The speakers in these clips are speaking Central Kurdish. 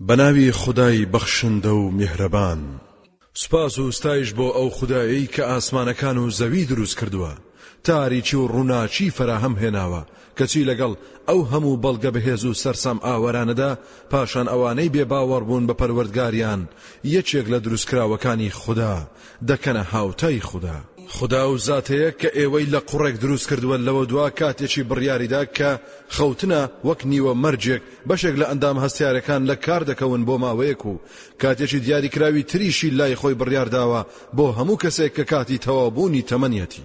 بەناوی خودای بەخشندە و میهرەبان. سوپاس و ستایش بۆ ئەو خودایەی کە ئاسمانەکان و زەوی دروست کردووە، تاریکی و ڕووناکی فەراهەم هێناوە، کەچی لەگەڵ ئەو هەموو بەڵگە بەهێز و سەرسام ئاوەرانەدا پاشان ئەوانەی بێ باوەڕبوون بە پەروەردگاریان یەکێک لە دروستکراوەکانی خودا دەکەنە هاوتای خودا. خودا ئەو زاتەیە کە ئێوەی لە قوڕێک دروست کردووە لەوەدوا کاتێکی بڕیاریدا کە خەوتنە وەک نیوە مەرگێک بەشێک لە ئەندام هەستیارەکان لە کار دەکەون بۆ ماوەیەک و کاتێکی دیاریکراوی تریشی لای خۆی بڕیار داوە بۆ هەموو کەسێک کە کاتی تەواوبوونی تەمەنیەتی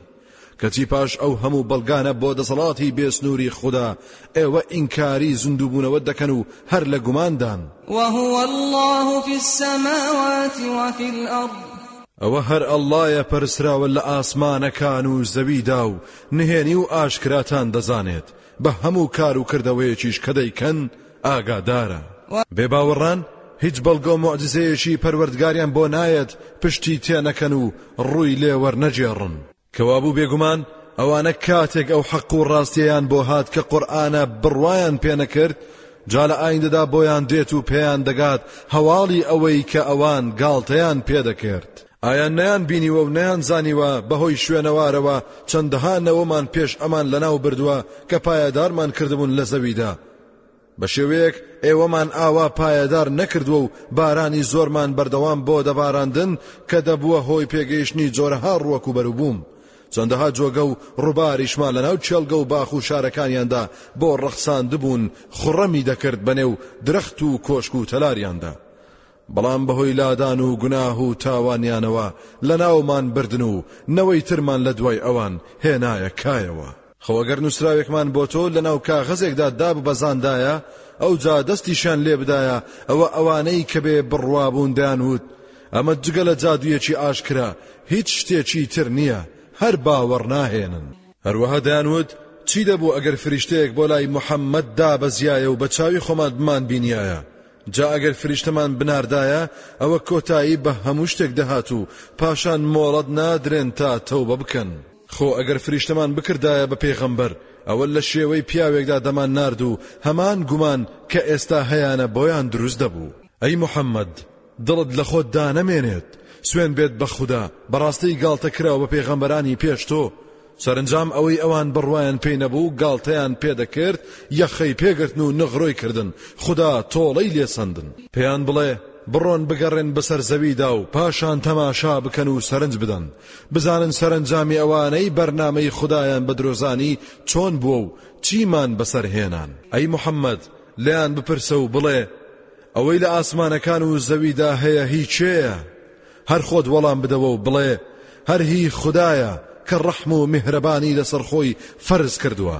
کەچی پاش ئەو هەموو بەڵگانە بۆ دەسەڵاتی بێسنووری خودا ئێوە ئینکاری زیندووبوونەوە دەکەن و هەر لە گوماندان وهو الله في السماوات وفي الأرض ئەوە هەر ئەڵلایە پەرسراوە لە ئاسمانەکان و زەویدا و نهێنی و ئاشکراتان دەزانێت بە هەموو کار و کردەوەیەکیش کە دەیکەن ئاگادارە. بێباوەڕان هیچ بەڵگە و موعجیزەیەکی پەروەردگاریان بۆ نایەت پشتی تێنەکەن و ڕووی لێ وەرنەگێڕن. کەوابوو بێگومان ئەوانە کاتێک ئەو حەق و ڕاستیەیان بۆ هات کە قورئانە بڕوایان پێ نەکرد، جا لە ئایندەدا بۆیان دێت و پێیان دەگات هەواڵی ئەوەی کە ئەوان گاڵتەیان پێ دەکرد. ئایا نەیان بینیوە و نەیان زانیوە بەهۆی شوێنەوارەوە چەندەها نەوەمان پێش ئەمان لەناو بردووە کە پایەدارمان کردبوون لە زەویدا بە شێوەیەک ئێوەمان ئاوا پایەدار نەکردووە و بارانی زۆرمان بەردەوام بۆ دەباراندن کە دەبووە هۆی پێگەیشتنی جۆرەها ڕوەک و بەروبووم چەندەها جۆگە و ڕووباریشمان لەناو چێڵگە و باخ و شارەکانیاندا بۆ ڕەخساندبوون خوڕەمی دەکرد بەنێو درەخت و کۆشک و تەلاریاندا بەڵام بەهۆی لادان و گوناه و تاوانیانەوە لەناومان بردن و نەوەی ترمان لەدوای ئەوان هێنایە کایەوە. خۆ گەر نووسراوێکمان بۆ تۆ لەناو کاغەزێکدا داببەزاندایە، ئەوجا دەستیشیان لێبدایە، ئەوە ئەوانەی کە بێ بڕوا بوون دەیانوت، ئەمە جگە لە جادوویەکی ئاشکرا هیچ شتێکی تر نییە، هەر باوەڕ ناهێنن. هەروەها دەیانوت، چی دەبوو ئەگەر فریشتەیەک بۆ لای محەممەد دابەزیایە و بە چاوی خۆمان بمانبینیایە، جا ئەگەر فریشتەمان بناردایە ئەوە کۆتایی بە هەموو شتێک دەهات و پاشان مۆڵەت نادرێن تا تەوبە بکەن. خۆ ئەگەر فریشتەمان بکردایە بە پێغەمبەر ئەوە لە شێوەی پیاوێکدا دەمان نارد و هەمان گومان کە ئێستا هەیانە بۆیان دروست دەبوو. ئەی محەممەد دڵت لە خۆت دانەمێنێت، سوێن بێت بە خودا، بەڕاستی گاڵتە کراو بە پێغەمبەرانی پێش تۆ، سەرەنجام ئەوەی ئەوان بڕوایان پێی نەبوو گاڵتەیان پێدەکرد یەخەی پێگرتن و نغرۆی کردن خودا تۆڵەی لێ سەندن پێیان بڵێ بڕۆن بگەڕێن بەسەر زەویدا و پاشان تەماشا بکەن و سەرنج بدەن بزانن سەرەنجامی ئەوانەی بەرنامەی خدایان بە درۆزانی چۆن بووە و چیمان بەسەر هێنان ئەی محەممەد لێیان بپرسە و بڵێ ئەوەی لە ئاسمانەکان و زەویدا هەیە هی چێە؟ هەر خۆت وەڵام بدەوە و بڵێ، هەر هی خودایە کە ڕەحم و میهرەبانی لەسەر خۆی فەرز کردووە،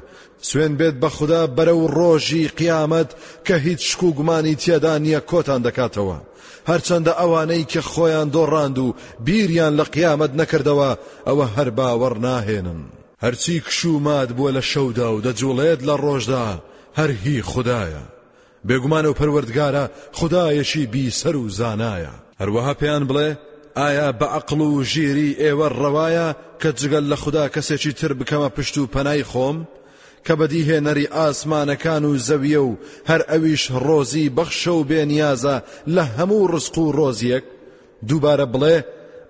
سوێن بێت بە خودا بەرەو ڕۆژی قیامەت کە هیچ شک و گومانی تێدا نییە کۆتان دەکاتەوە، هەرچەندە ئەوانەی کە خۆیان دۆڕاند و بیریان لە قیامەت نەکردەوە ئەوە هەر باوەڕ ناهێنن. هەرچی کشومات بووە لە شەودا و دەجوڵێت لە ڕۆژدا هەر هی خودایە، بێگومان ئەو پەروەردگارە خودایەکی بیسەر و زانایە. هەروەها پێیان بڵێ، ئایا بە عەقڵ و ژیری ئێوە ڕەوایە کە جگە لە خودا کەسێکی تر بکەمە پشت و پەنای خۆم؟ کە بەدیهێنەری ئاسمانەکان و زەویە و هەر ئەویش ڕۆزی بەخشە و بێنیازە لە هەموو ڕزق و ڕۆزیەک دووبارە بڵێ،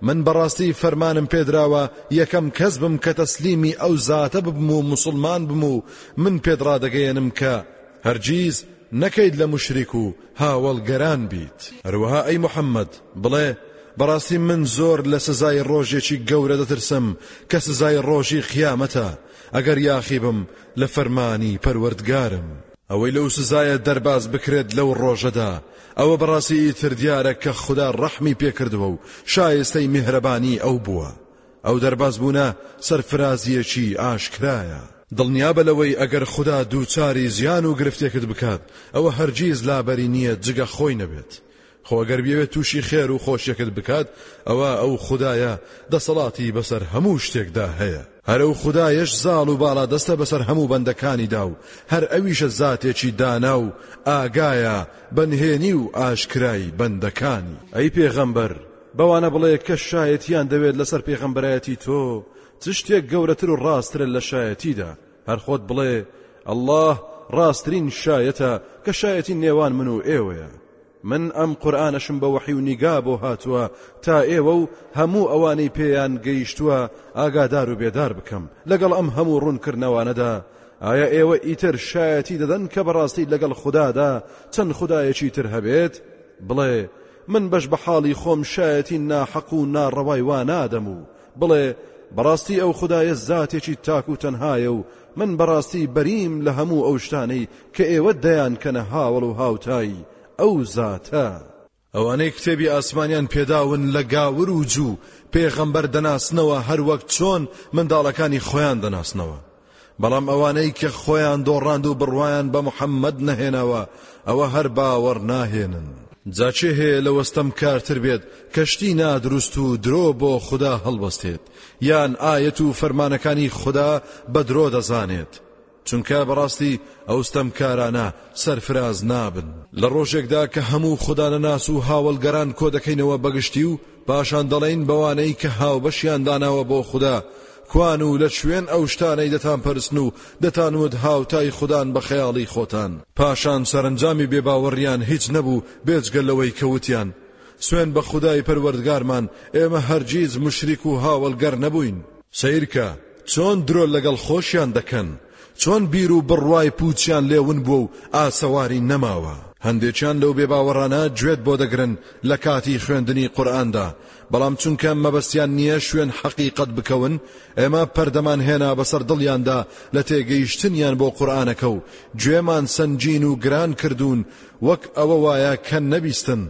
من بەڕاستی فەرمانم پێدراوە یەکەم کەس بم کە تەسلیمی ئەو زاتە ببم و موسڵمان بم و من پێت ڕادەگەیەنم کە هەرگیز نەکەیت لە موشریک و هاوەڵگەران بیت. هەروەها ئەی محەممەد، بڵێ، بەڕاستی من زۆر لە سزای ڕۆژێکی گەورە دەترسم کە سزای ڕۆژی قیامەتە، ئەگەر یاخی بم لە فەرمانی پەروەردگارم. ئەوەی لەو سزایە دەرباز بکرێت لەو ڕۆژەدا، ئەوە بەڕاستی ئیتر دیارە کە خودا ڕەحمی پێکردووە و شایستەی میهرەبانیی ئەو بووە. ئەو دەربازبوونە سەرفرازییەکی ئاشکرایە. دڵنیابە لەوەی ئەگەر خودا دووچاری زیان و گرفتێکت بکات، ئەوە هەرگیز لابەری نییە جگە خۆی نەبێت. خۆ گەر بیەوێت تووشی خێر و خۆشیەکت بکات ئەوا ئەو خودایە دەسەڵاتی بەسەر هەموو شتێکدا هەیە، هەر ئەو خودایەش زاڵ و باڵادەستە بەسەر هەموو بەندەکانیدا و هەر ئەویشە زاتێکی دانا و ئاگایە بە نهێنی و ئاشکرای بەندەکانی. ئەی پێغەمبەر بەوانە بڵێ کە شایەتیان دەوێت لەسەر پێغەمبەرایەتی تۆ، چ شتێک گەورەتر و ڕاستترە لە شایەتیدا؟ هەر خۆت بڵێ، اللە ڕاستترین شایەتە کە شایەتی نێوان من و ئێوەیە. من ئەم قورئانەشم بە وەحی و نیگا بۆ هاتووە تا ئێوە و هەموو ئەوانەی پێیان گەیشتووە ئاگادار و بێدار بکەم، لەگەڵ ئەم هەموو ڕوونکردنەوانەدا ئایا ئێوە ئیتر شایەتی دەدەن کە بەڕاستی لەگەڵ خودادا چەند خودایەکی تر هەبێت؟ بڵێ، من بەش بە حاڵی خۆم شایەتی ناحەق و ناڕەوای وا نادەم و بڵێ، بەڕاستی ئەو خودایە زاتێکی تاک و تەنهایە و من بەڕاستی بەریم لە هەموو ئەو شتانەی کە ئێوە دەیانکەنە هاوەڵ و هاوتای ئەو زاتە. ئەوانەی کتێبی ئاسمانیان پێداون لە گاور و جوو پێغەمبەر دەناسنەوە هەروەک چۆن منداڵەکانی خۆیان دەناسنەوە، بەڵام ئەوانەی کە خۆیان دۆڕاند و بڕوایان بە محەممەد نەهێناوە ئەوە هەر باوەڕ ناهێنن. جا کێ هەیە لەوە ستەمکارتر بێت کە شتی نادروست و درۆ بۆ خودا هەڵبستێت، یان ئایەت و فەرمانەکانی خودا بە درۆ دەزانێت؟ چونکە بەڕاستی ئەو ستەمکارانە سەرفراز نابن. لە ڕۆژێکدا کە هەموو خودانەناس و هاوەڵگەران کۆدەکەینەوە بەگشتی و پاشان دەڵێین بەوانەی کە هاوبەشیان داناوە بۆ خودا، کوان و لە چوێن ئەو شتانەی دەتانپەرستن و دەتانوت هاوتای خودان بە خەیاڵی خۆتان. پاشان سەرەنجامی بێباوەڕیان هیچ نەبوو بێجگە لەوەی کە وتیان، سوێن بە خودای پەروەردگارمان، ئێمە هەرگیز موشریک و هاوەڵگەر نەبووین. سەیرکە چۆن درۆ لەگەڵ خۆشیان دەکەن. چۆن بیر و بڕوای پووچیان لێ ون بووە و ئاسەواری نەماوە. هەندێکیان لەو بێباوەڕانە گوێت بۆ دەگرن لە کاتی خوێندنی قورئاندا، بەڵام چونکە مەبەستیان نییە شوێن حەقیقەت بکەون، ئێمە پەردەمان هێنا بەسەر دڵیاندا لە تێگەیشتنیان بۆ قورئانەکە و گوێمان سەنگین و گران کردوون وەک ئەوە وایە کە نەبیستن.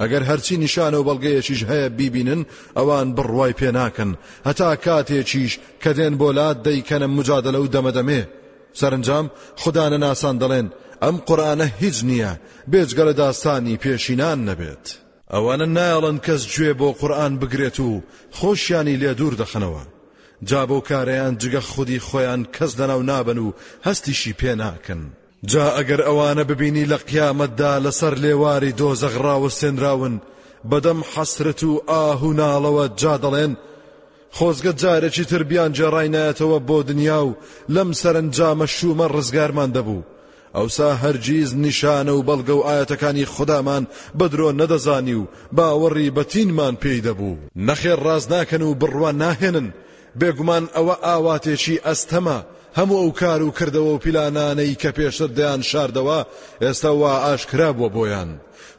ئەگەر هەرچی نیشانە و بەڵگەیەکیش هەیە بیبینن ئەوان بڕوای پێ ناکەن هەتا کاتێکیش کە دێن بۆ لات دەیکەنە مجادلە و دەمەدەمێ سەرنجام خودا نەناسان دەڵێن ئەم قورئانە هیچ نییە بێجگە لە داستانی پێشینان نەبێت ئەوانە نایەڵن کەس گوێ بۆ قورئان بگرێت و خۆشیانی لێ دوور دەخەنەوە جا بەو کارەیان جگە خودی خۆیان کەس لەناو نابەن و هەستیشی پێ ناکەن جا ئەگەر ئەوانە ببینی لە قیامەتدا لەسەر لێواری دۆزەخ ڕاوەستێنراون بەدەم حەسرەت و ئاه و ناڵەوە جا دەڵێن خۆزگە جارێکی تر بیان جێڕاینایەتەوە بۆ دنیا و لەم سەرنجامە شومە ڕزگارمان دەبوو ئەوسا هەرگیز نیشانە و بەڵگە و ئاەتەکانی خودامان بەدرۆ نەدەزانی و باوەڕی بەتینمان پێی دەبوو نەخێر ڕاز ناکەن و بڕوان ناهێنن بێگومان ئەوە ئاواتێکی ئەستەمە، هەموو ئەو کار و کردەوە و پیلانانەی کە پێشتر دەیان شاردەوە ئێستا وا ئاشکرا بووە بۆیان،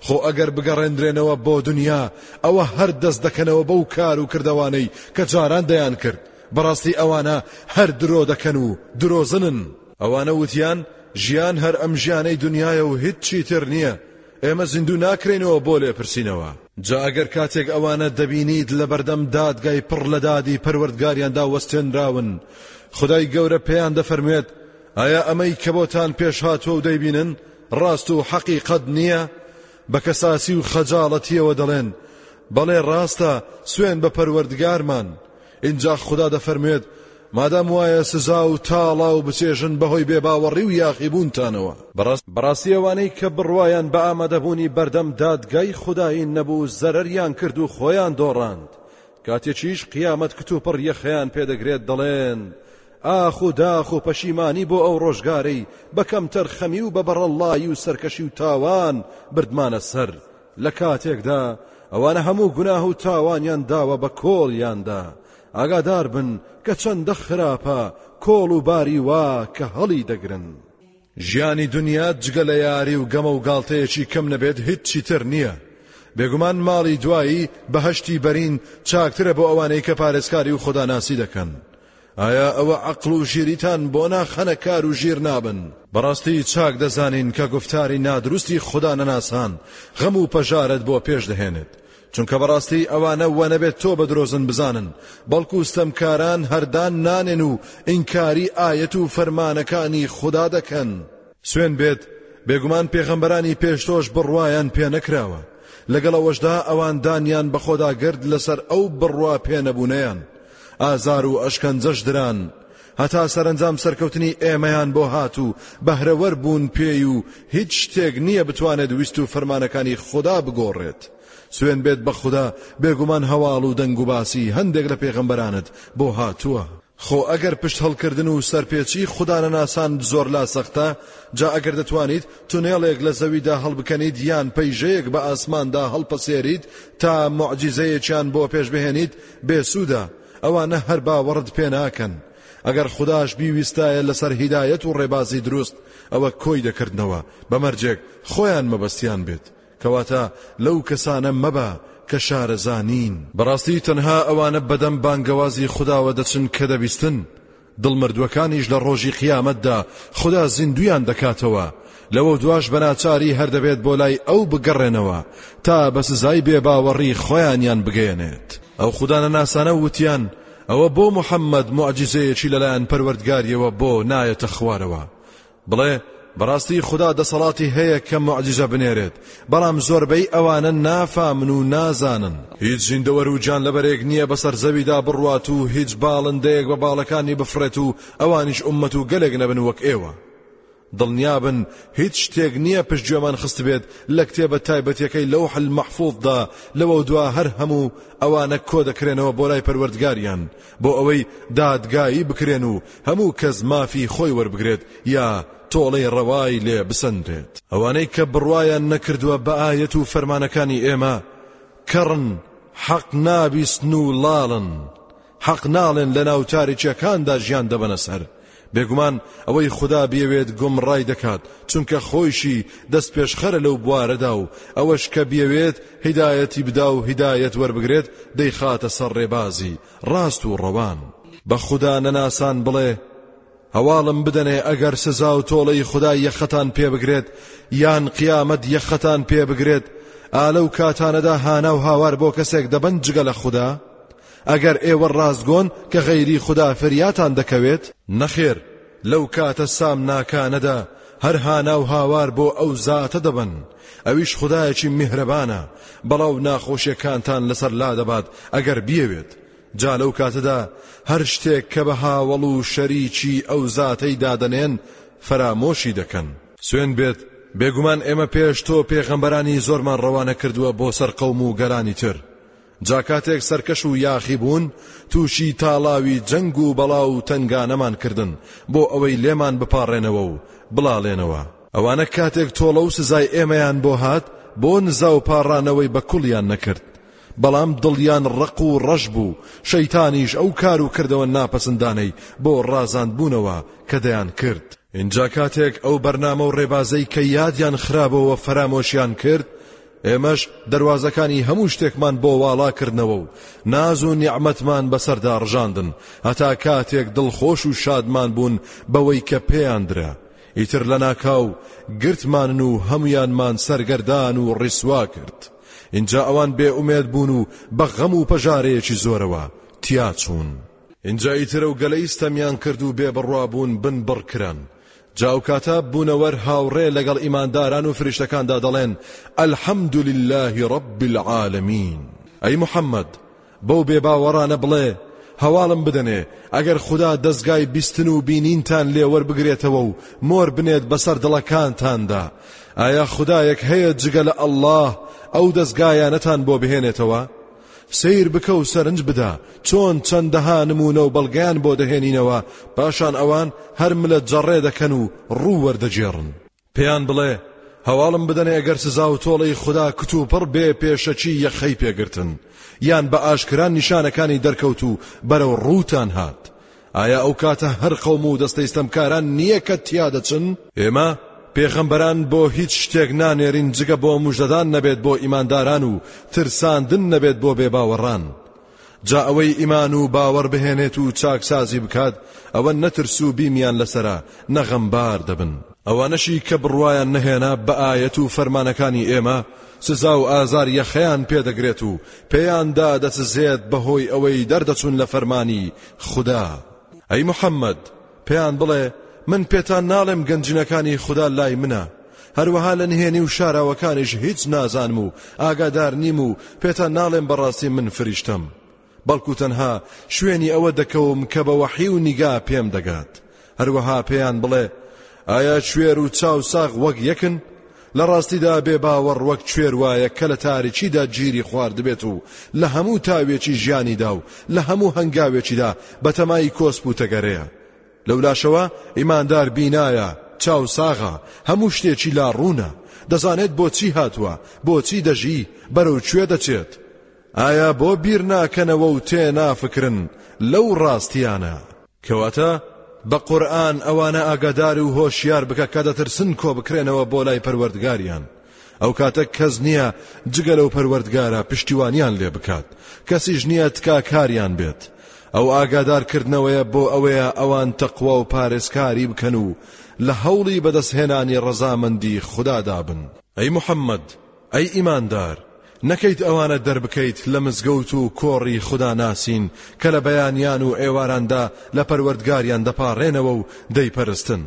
خۆ ئەگەر بگەڕێندرێنەوە بۆ دنیا ئەوە هەر دەست دەکەنەوە بەو کار و کردەوانەی کە جاران دەیان کرد، بەڕاستی ئەوانە هەر درۆ دەکەن و درۆزنن. ئەوانە وتیان، ژیان هەر ئەم ژیانەی دنیایە و هیچی تر نییە، ئێمە زیندوو ناکرێینەوە بۆ لێپرسینەوە. جا ئەگەر کاتێک ئەوانە دەبینیت لەبەردەم دادگای پڕ لە دادی پەروەردگاریاندا وەستێنراون، خودای گەورە پێیان دەفەرموێت، ئایا ئەمەی کە بۆتان پێش هاتووە و دەیبینن ڕاست و حەقیقەت نییە؟ بە کەساسی و خەجاڵەتیەوە دەڵێن، بەڵێ ڕاستە، سوێن بە پەروەردگارمان، ئینجا خودا دەفەرموێت، مادام وایە سزا و تاڵاو بچێژن بەهۆی بێباوەڕی و یاخیبوونتانەوە. بەڕاستی ئەوانەی کە بڕوایان بە ئامادەبوونی بەردەم دادگای خودایی نەبوو زەرەریان کرد و خۆیان دۆڕاند، کاتێکیش قیامەت کتوپڕ یەخەیان پێدەگرێت دەڵێن، ئاخ و داخ و پەشیمانی بۆ ئەو ڕۆژگارەی بە کەمتەرخەمی و بە بەڕەڵڵایی و سەرکەشی و تاوان بردمانە سەر، لە کاتێکدا ئەوانە هەموو گوناه و تاوانیان داوە بە کۆڵیاندا، ئاگادار بن کە چەندە خراپە کۆڵ و باری وا کە هەڵی دەگرن. ژیانی دونیا جگە لە یاری و گەمە و گاڵتەیەکی کەم نەبێت هیچی تر نییە. بێگومان ماڵی دوایی، بەهەشتی بەرین، چاکترە بۆ ئەوانەی کە پارێزکاری و خوداناسی دەکەن. ئایا ئەوە عەقڵ و ژیریتان بۆ ناخەنە کار و ژیر نابن؟ بەڕاستی چاک دەزانین کە گوفتاری نادروستی خودا نەناسان غەم و پەژارەت بۆ پێش دەهێنێت چونکە بەڕاستی ئەوانە وە نەبێت تۆ بە درۆزن بزانن بەڵکو ستەمکاران هەردان نانێن و ئینکاری ئایەت و فەرمانەکانی خودا دەکەن سوێن بێت بێگومان پێغەمبەرانی پێشتۆش بڕوایان پێ نەکراوە لەگەڵەوەشدا ئەوان دانیان بەخۆدا گرد لەسەر ئەو بڕوا پێنەبوونیان ئازار و ئەشکەنجەش دران هەتا سەرەنجام سەرکەوتنی ئێمەیان بۆ هات و بەهرەوەر بوون پێی و هیچ شتێک نییە بتوانێت ویست و فەرمانەکانی خوددا بگۆڕێت سوێن بێت بە خوددا بێگومان هەواڵ و دەنگ و باسی هەندێک لە پێغەمبەرانت بۆ هاتووە خۆ ئەگەر پشت هەڵکردن و سەرپێچی خودانەناسان زۆر لا سەختە جا ئەگەر دەتوانیت تونێڵێک لە زەویدا هەڵبکەنیت یان پەیژەیەک بە ئاسماندا هەڵپەسێریت تا معجزەیەکیان بۆ پێش بهێنیت بێ سوودە ئەوانە هەر باوەڕت پێ ناکەن ئەگەر خوداش بیویستایە لەسەر هیدایەت و ڕێبازی دروست ئەوە کۆی دەکردنەوە بەمەرجێک خۆیان مەبەستیان بێت کەواتە لەو کەسانە مەبە کە شارەزانین بەڕاستی تەنها ئەوانە بەدەم بانگەوازی خوداوە دەچن کە دەبیستن دڵ مردووەکانیش لە ڕۆژی قیامەتدا خودا زیندویان دەکاتەوە لەوە دواش بەناچاری هەردەبێت بۆ لای ئەو بگەڕێنەوە تا بە سزای بێباوەڕی خۆیانیان بگەیەنێت ئەو خودانە ناسانە وتیان ئەوە بۆ محەممەد معجززەیەکی لەلایەن پەروەردگاریەوە بۆ نایەتە خوارەوە بڵێ، بەڕاستی خودا دەسەڵاتی هەیە کە موعجیزە بنێرێت، بەڵام زۆربەی ئەوانە نافامن و نازانن. هیچ زیندەوەر و گیانلەبەرێک نییە بەسەر زەویدا بڕوات و هیچ باڵندەیەک بە باڵەکانی بفڕێت و ئەوانیش ئوممەت و گەلێک نەبن وەک ئێوە. دڵنیابن هیچ شتێک نییە پشتگوێمان خستبێت لە کتێبە تایبەتیەکەی لەوح المحفوظدا، لەوەودوا هەر هەموو ئەوانە کۆدەکرێنەوە بۆ لای پەروەردگاریان، بۆ ئەوەی دادگایی بکرێن و هەموو کەس مافی خۆی وەربگرێت یا تۆڵەی ڕەوای لێ بسەنرێت ئەوانەی کە بڕوایان نەکردووە بە ئایەت و فەرمانەکانی ئێمە کەڕن حەق نابیستن و ڵاڵن حەق ناڵێن لە ناو تاریکیەکاندا ژیان دەبەنە سەر بێگومان ئەوەی خودا بیەوێت گومڕای دەکات، چونکە خۆیشی دەستپێشخەرە لەو بوارەدا و ئەوەش کە بیەوێت هیدایەتی بدا و هیدایەت وەربگرێت دەیخاتە سەر ڕێبازی ڕاست و ڕەوان. بە خودا نەناسان بڵێ، هەواڵم بدەنێ ئەگەر سزا و تۆڵەی خودا یەخەتان پێ بگرێت یان قیامەت یەخەتان پێ بگرێت، ئا لەو کاتانەدا هانا و هاوار بۆ کەسێک دەبەن جگە لە خودا؟ ئەگەر ئێوە ڕاستگۆن کە غەیری خودا فریاتان دەکەوێت؟ نەخێر، لەو کاتە سامناکانەدا هەر هانا و هاوار بۆ ئەو زاتە دەبەن، ئەویش خودایەکی میهرەبانە، بەڵا و ناخۆشیەکانتان لەسەر لادەبات ئەگەر بیەوێت، جا لەو کاتەدا هەر شتێک کە بە هاوەڵ و شەریکی ئەو زاتەی دادەنێن فەرامۆشی دەکەن. سوێند بێت بێگومان ئێمە پێش تۆ پێغەمبەرانی زۆرمان ڕەوانە کردووە بۆ سەر قەوم و گەلانی تر، جا کاتێک سەرکەش و یاخی بوون تووشی تاڵاوی جەنگ و بەڵا و تەنگانەمان کردن بۆ ئەوەی لێمان بپاڕێنەوە و بڵاڵێنەوە. ئەوانە کاتێک تۆڵە و سزای ئێمەیان بۆ هات بۆ نزا و پاڕانەوەی بە کوڵیان نەکرد، بەڵام دڵیان ڕەق و ڕەش بوو، شەیتانیش ئەو کار و کردەوە ناپەسندانەی بۆ ڕازاندبوونەوە کە دەیانکرد. ئینجا کاتێک ئەو بەرنامە و ڕێبازەی کە یادیان خرابەوە فەرامۆشیان کرد ئێمەش دەواازەکانی هەموو شتێکمان بۆ واڵا کردنەوە و ناز و نیعممەتمان بەسەردا ڕژاندن هەتا کاتێک دڵخۆش و شادمان بوون بەوەی کە پێیاندرا ئیتر لە ناکاو گرتمانن و هەمویانمان سەرگەردان و ڕیسوا کرد اینجا ئەوان بێ ئومێد بوون و بە غەم و پەژارەیەکی زۆرەوە تیاچوون. ئینجا ئیتر ئەو گەلەی ستەمیان کرد و بێ بڕوا بوون بن بڕ کران جا ئەو کاتە بوونەوەر هاوڕێ لەگەڵ ئیمانداران و فریشتەکاندا دەڵێن الحمد للە رب العالمین ئەی محەممەد بەو بێ باوەڕانە بڵێ هەواڵم بدەنێ ئەگەر خدا دەستگای بیستن و بینینتان لێ وەربگرێتەوە و مۆر بنێت بەسەر دڵەکانتاندا ئایا خدایەک هەیە جگە لە ئەلله ئەو دەستگایانەتان بۆ بهێنێتەوە؟ سەیر بکە و سەرنج بدە چۆن چەندەها نموونە و بەڵگەیان بۆ دەهێنینەوە، پاشان ئەوان هەر ملت جەڕێ دەکەن و ڕوو وەردەگێڕن. پێیان بڵێ، هەواڵم بدەنێ ئەگەر سزا و تۆڵەی خودا کتوپڕ بێ پێشەکی یەخەی پێگرتن، یان بە ئاشکرا نیشانەکانی دەرکەوت و بەرەو ڕووتان هات، ئایا ئەو کاتە هەر قەوم و دەستەی ستەمکاران نییە کە تیا دەچن؟ ئێمە پێغەمبەران بۆ هیچ شتێک نانێرین جگە بۆ موژدەدان نەبێت بۆ ئیمانداران و ترساندن نەبێت بۆ بێباوەڕان. جا ئەوەی ئیمان و باوەڕ بهێنێت و چاکسازی بکات ئەوە نەترس و بیمیان لەسەرە نە غەمبار دەبن. ئەوانەشی کە بڕوایان نەهێنا بە ئایەت و فەرمانەکانی ئێمە سزا و ئازار یەخەیان پێدەگرێت و پێیان دادەچزێت بەهۆی ئەوەی دەردەچون لە فەرمانی خودا ئەی محمد پێیان بڵێ من پێتان ناڵێم گەنجینەکانی خودا لای منە هەروەها لە نهێنی و شاراوەکانیش هیچ نازانم و ئاگادار نیم و پێتان ناڵێم بەڕاستی من فریشتم بەڵکو تەنها شوێنی ئەوە دەکەوم کە بە وەحی و نیگا پێم دەگات هەروەها پێیان بڵێ ئایا کوێر و چاو ساغ وەک یەکن؟ لە ڕاستیدا بێ باوەڕ وەک کوێر وایە کە لە تاریکیدا گیری خواردبێت و لە هەموو تاوێکی ژیانیدا و لە هەموو هەنگاوێکیدا بەتەمای کۆسپ و تەگەرەیە لەولاشەوە ئیماندار بینایە چاو ساغا هەموو شتێکی لا ڕوونە دەزانێت بۆچی هاتووە بۆچی دەژی بەرەو کوێ دەچێت ئایا بۆ بیر ناکەنەوە و تێ نافکرن لەو ڕاستیانە؟ کەواتە بە قورئان ئەوانە ئاگادار و هۆشیار بکە کە دەترسن کۆبکرێنەوە بۆ لای پەروەردگاریان ئەو کاتە کەس نییە جگە لەو پەروەردگارە پشتیوانیان لێ بکات کەسیش نییە تکاکاریان بێت ئەو ئاگادارکردنەوەیە بۆ ئەوەیە ئەوان تەقوا و پارێزکاری بکەن و لە هەوڵی بەدەستهێنانی ڕەزامەندی خودادا بن ئەی محەممەد ئەی ئیماندار، نەکەیت ئەوانە دەربکەیت لە مزگەوت و کۆڕی خودا ناسین کە لە بەیانیان و ئێواراندا لە پەروەردگاریان دەپاڕێنەوە و دەیپەرستن،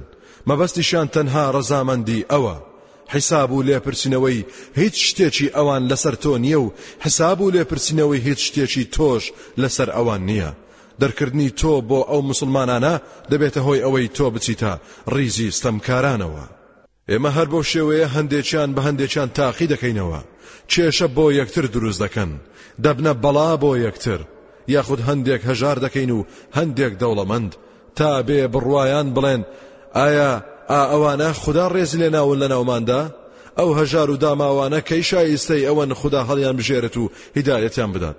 مەبەستیشیان تەنها ڕەزامەندی ئەوە، حیساب و لێپرسینەوەی هیچ شتێکی ئەوان لەسەر تۆ نییە و حیساب و لێپرسینەوەی هیچ شتێکی تۆش لەسەر ئەوان نییە، دەرکردنی تۆ بۆ ئەو موسڵمانانە دەبێتە هۆی ئەوەی تۆ بچیتە ڕیزی ستەمکارانەوە. ئێمە هەر بەو شێوەیە هەندێکیان بە هەندێکیان تاقی دەکەینەوە کێشە بۆ یەکتر دروست دەکەن دەبنە بەڵا بۆ یەکتر یاخود هەندێک هەژار دەکەین و هەندێک دەوڵەمەند تا بێ بڕوایان بڵێن ئایا ئا ئەوانە خدا ڕێزی لێ ناون لە ناوماندا ئەو هەژار و داماوانە کەی شایستەی ئەوەن خدا هەڵیان بژێرت و هیدایەتیان بدات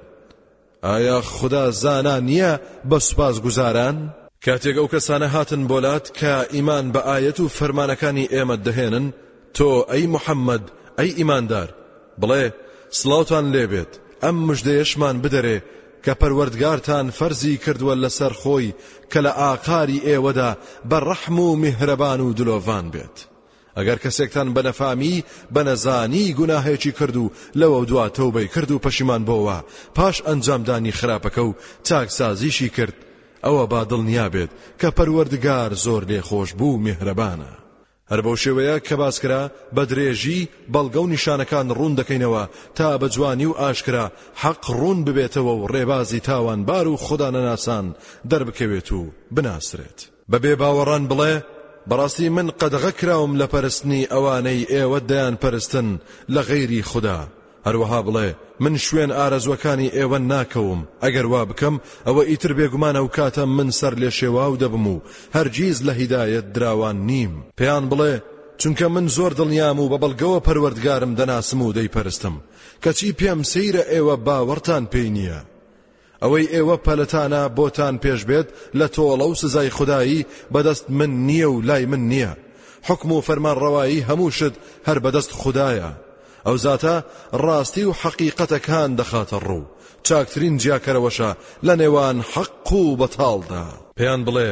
ئایا خودا زانا نییە بە سوپاسگوزاران؟ کاتێک ئەو کەسانە هاتن بۆلات کە ئیمان بە ئایەت و فەرمانەکانی ئێمەت دەهێنن، تۆ ئەی محەممەد، ئەی ئیماندار، بڵێ، سڵاوتان لێبێت، ئەم مژدەیەشمان بدەرێ کە پەروەردگارتان فەرزی کردووە لەسەر خۆی کە لە ئاقاری ئێوەدا بە ڕەحم و میهرەبان و دلۆڤان بێت. ئەگەر کەسێکتان بە نەفامی بە نەزانی گوناهێکی کرد و لەوەودوا تەوبەی کرد و پەشیمان بۆوە پاش ئەنجامدانی خراپەکە و چاکسازیشی کرد ئەوە با دڵنیا بێت کە پەروەردگار زۆر لێخۆشبوو و میهرەبانە. هەر بەو شێوەیە کە باس کرا بە درێژی بەڵگە و نیشانەکان ڕوون دەکەینەوە تا بە جوانی و ئاشکرا حەق ڕوون ببێتەوە و ڕێبازی تاوانبار و خودا نەناسان دەربکەوێت و بناسرێت. بە بێ باوەڕان بڵێ، بەڕاستی من قەدەغە کراوم لە پەرستنی ئەوانەی ئێوە دەیان پەرستن لە غەیری خودا، هەروەها بڵێ، من شوێن ئارەزووەکانی ئێوە ناکەوم، ئەگەر وا بکەم ئەوە ئیتر بێگومان ئەو کاتە من سەرلێشێواو دەبم و هەرگیز لە هیدایەت دراوان نیم. پێیان بڵێ، چونکە من زۆر دڵنیام و بە بەڵگەوە پەروەردگارم دەناسم و دەیپەرستم، کەچی پێم سەیرە ئێوە باوەڕتان پێی نییە. ئەوەی ئێوە پەلتانە بۆتان پێش بێت لە تۆڵە و سزای خودایی بەدەست من نییە و لای من نییە حکم و فەرمانڕەوایی هەموو شت هەر بەدەست خودایە ئەو زاتە ڕاستی و حەقیقەتەکان دەخاتە ڕوو چاکترین جیاکەرەوەشە لە نێوان حەق و بەتاڵدا پێیان بڵێ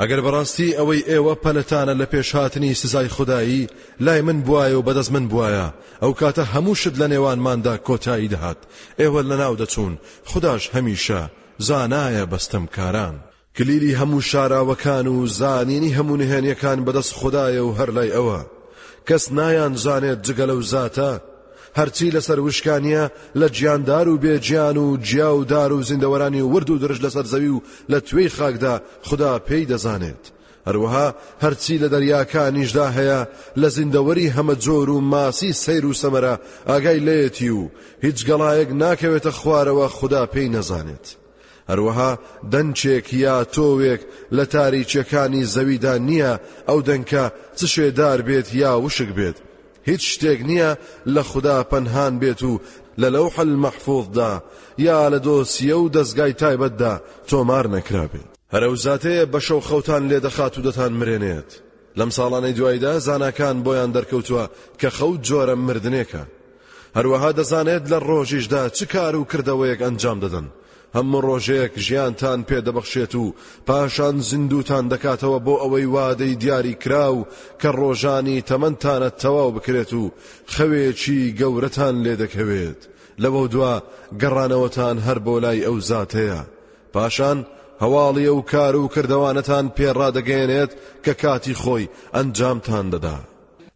ئەگەر بەڕاستی ئەوەی ئێوە پەلتانە لە پێش هاتنی سزای خودایی لای من بوایە و بەدەست من بوایە ئەو کاتە هەموو شت لە نێوانماندا کۆتایی دەهات ئێوە لەناو دەچوون خوداش هەمیشە زانایە بەستەمکاران کلیلی هەموو شاراوەکان و زانینی هەموو نهێنیەکان بەدەست خودایە و هەر لای ئەوە کەس نایان زانێت جگە لەو زاتە هەرچی لەسەر وشکانییە لە گیاندار و بێ گیان و گیا و دار و زیندەوەرانی ورد و درژ لەسەر زەوی و لە توێی خاکدا خودا پێی دەزانێت. هەروەها هەرچی لە دەریاکانیشدا هەیە لە زیندەوەری هەمەجۆر و ماسی سەیر و سەمەرە ئاگای لێیەتی و هیچ گەڵایەک ناکەوێتە خوارەوە خودا پێی نەزانێت. هەروەها دەنکێک یا تۆوێک لە تاریکیەکانی زەویدا نییە ئەو دەنکە چ شێدار بێت یا وشک بێت، هیچ شتێک نییە لە خودا پەنهان بێت و لە لەوح المەحفوظدا یا لە دۆسیە و دەزگای تایبەتدا تۆمار نەکرابێت. هەر ئەو زاتەیە بەشەو خەوتان لێ دەخات و دەتان مرێنێت. لەم ساڵانەی دوایدا زاناکان بۆیان دەرکەوتووە کە خەو جۆرە مردنێکە. هەروەها دەزانێت لە ڕۆژیشدا چ کار و کردەوەیەک ئەنجام دەدەن. هەموو ڕۆژێک ژیانتان پێ دەبەخشێت و پاشان زیندووتان دەکاتەوە بۆ ئەوەی وادەی دیاری کراو کە ڕۆژانی تەمەنتانە تەواو بکرێت و خەوێکی گەورەتان لێ دەکەوێت لەوە دوا گەڕانەوەتان هەر بۆ لای ئەو زاتەیە پاشان هەواڵی ئەو کار و کردەوانەتان پێڕادەگەیەنێت کە کاتی خۆی ئەنجامتان دەدا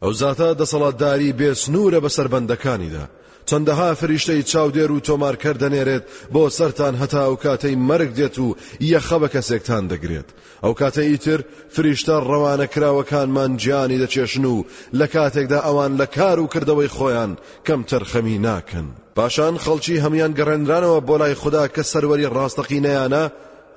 ئەو زاتە دەسەڵاتداری بێ سنوورە بەسەر بەندەکانیدا، چەندەها فریشتەی چاودێر و تۆمارکەر دەنێرێت بۆ سەرتان هەتا ئەو کاتەی مەرگ دێت و یەخە بە کەسێکتان دەگرێت، ئەو کاتە ئیتر فریشتە ڕەوانەکراوەکانمان گیانی دەکێشن و لە کاتێکدا ئەوان لە کار و کردەوەی خۆیان کەمتەرخەمی ناکەن. پاشان خەڵکی هەموویان گەڕێنرانەوە بۆ لای خودا کە سەروەری ڕاستەقینەیانە،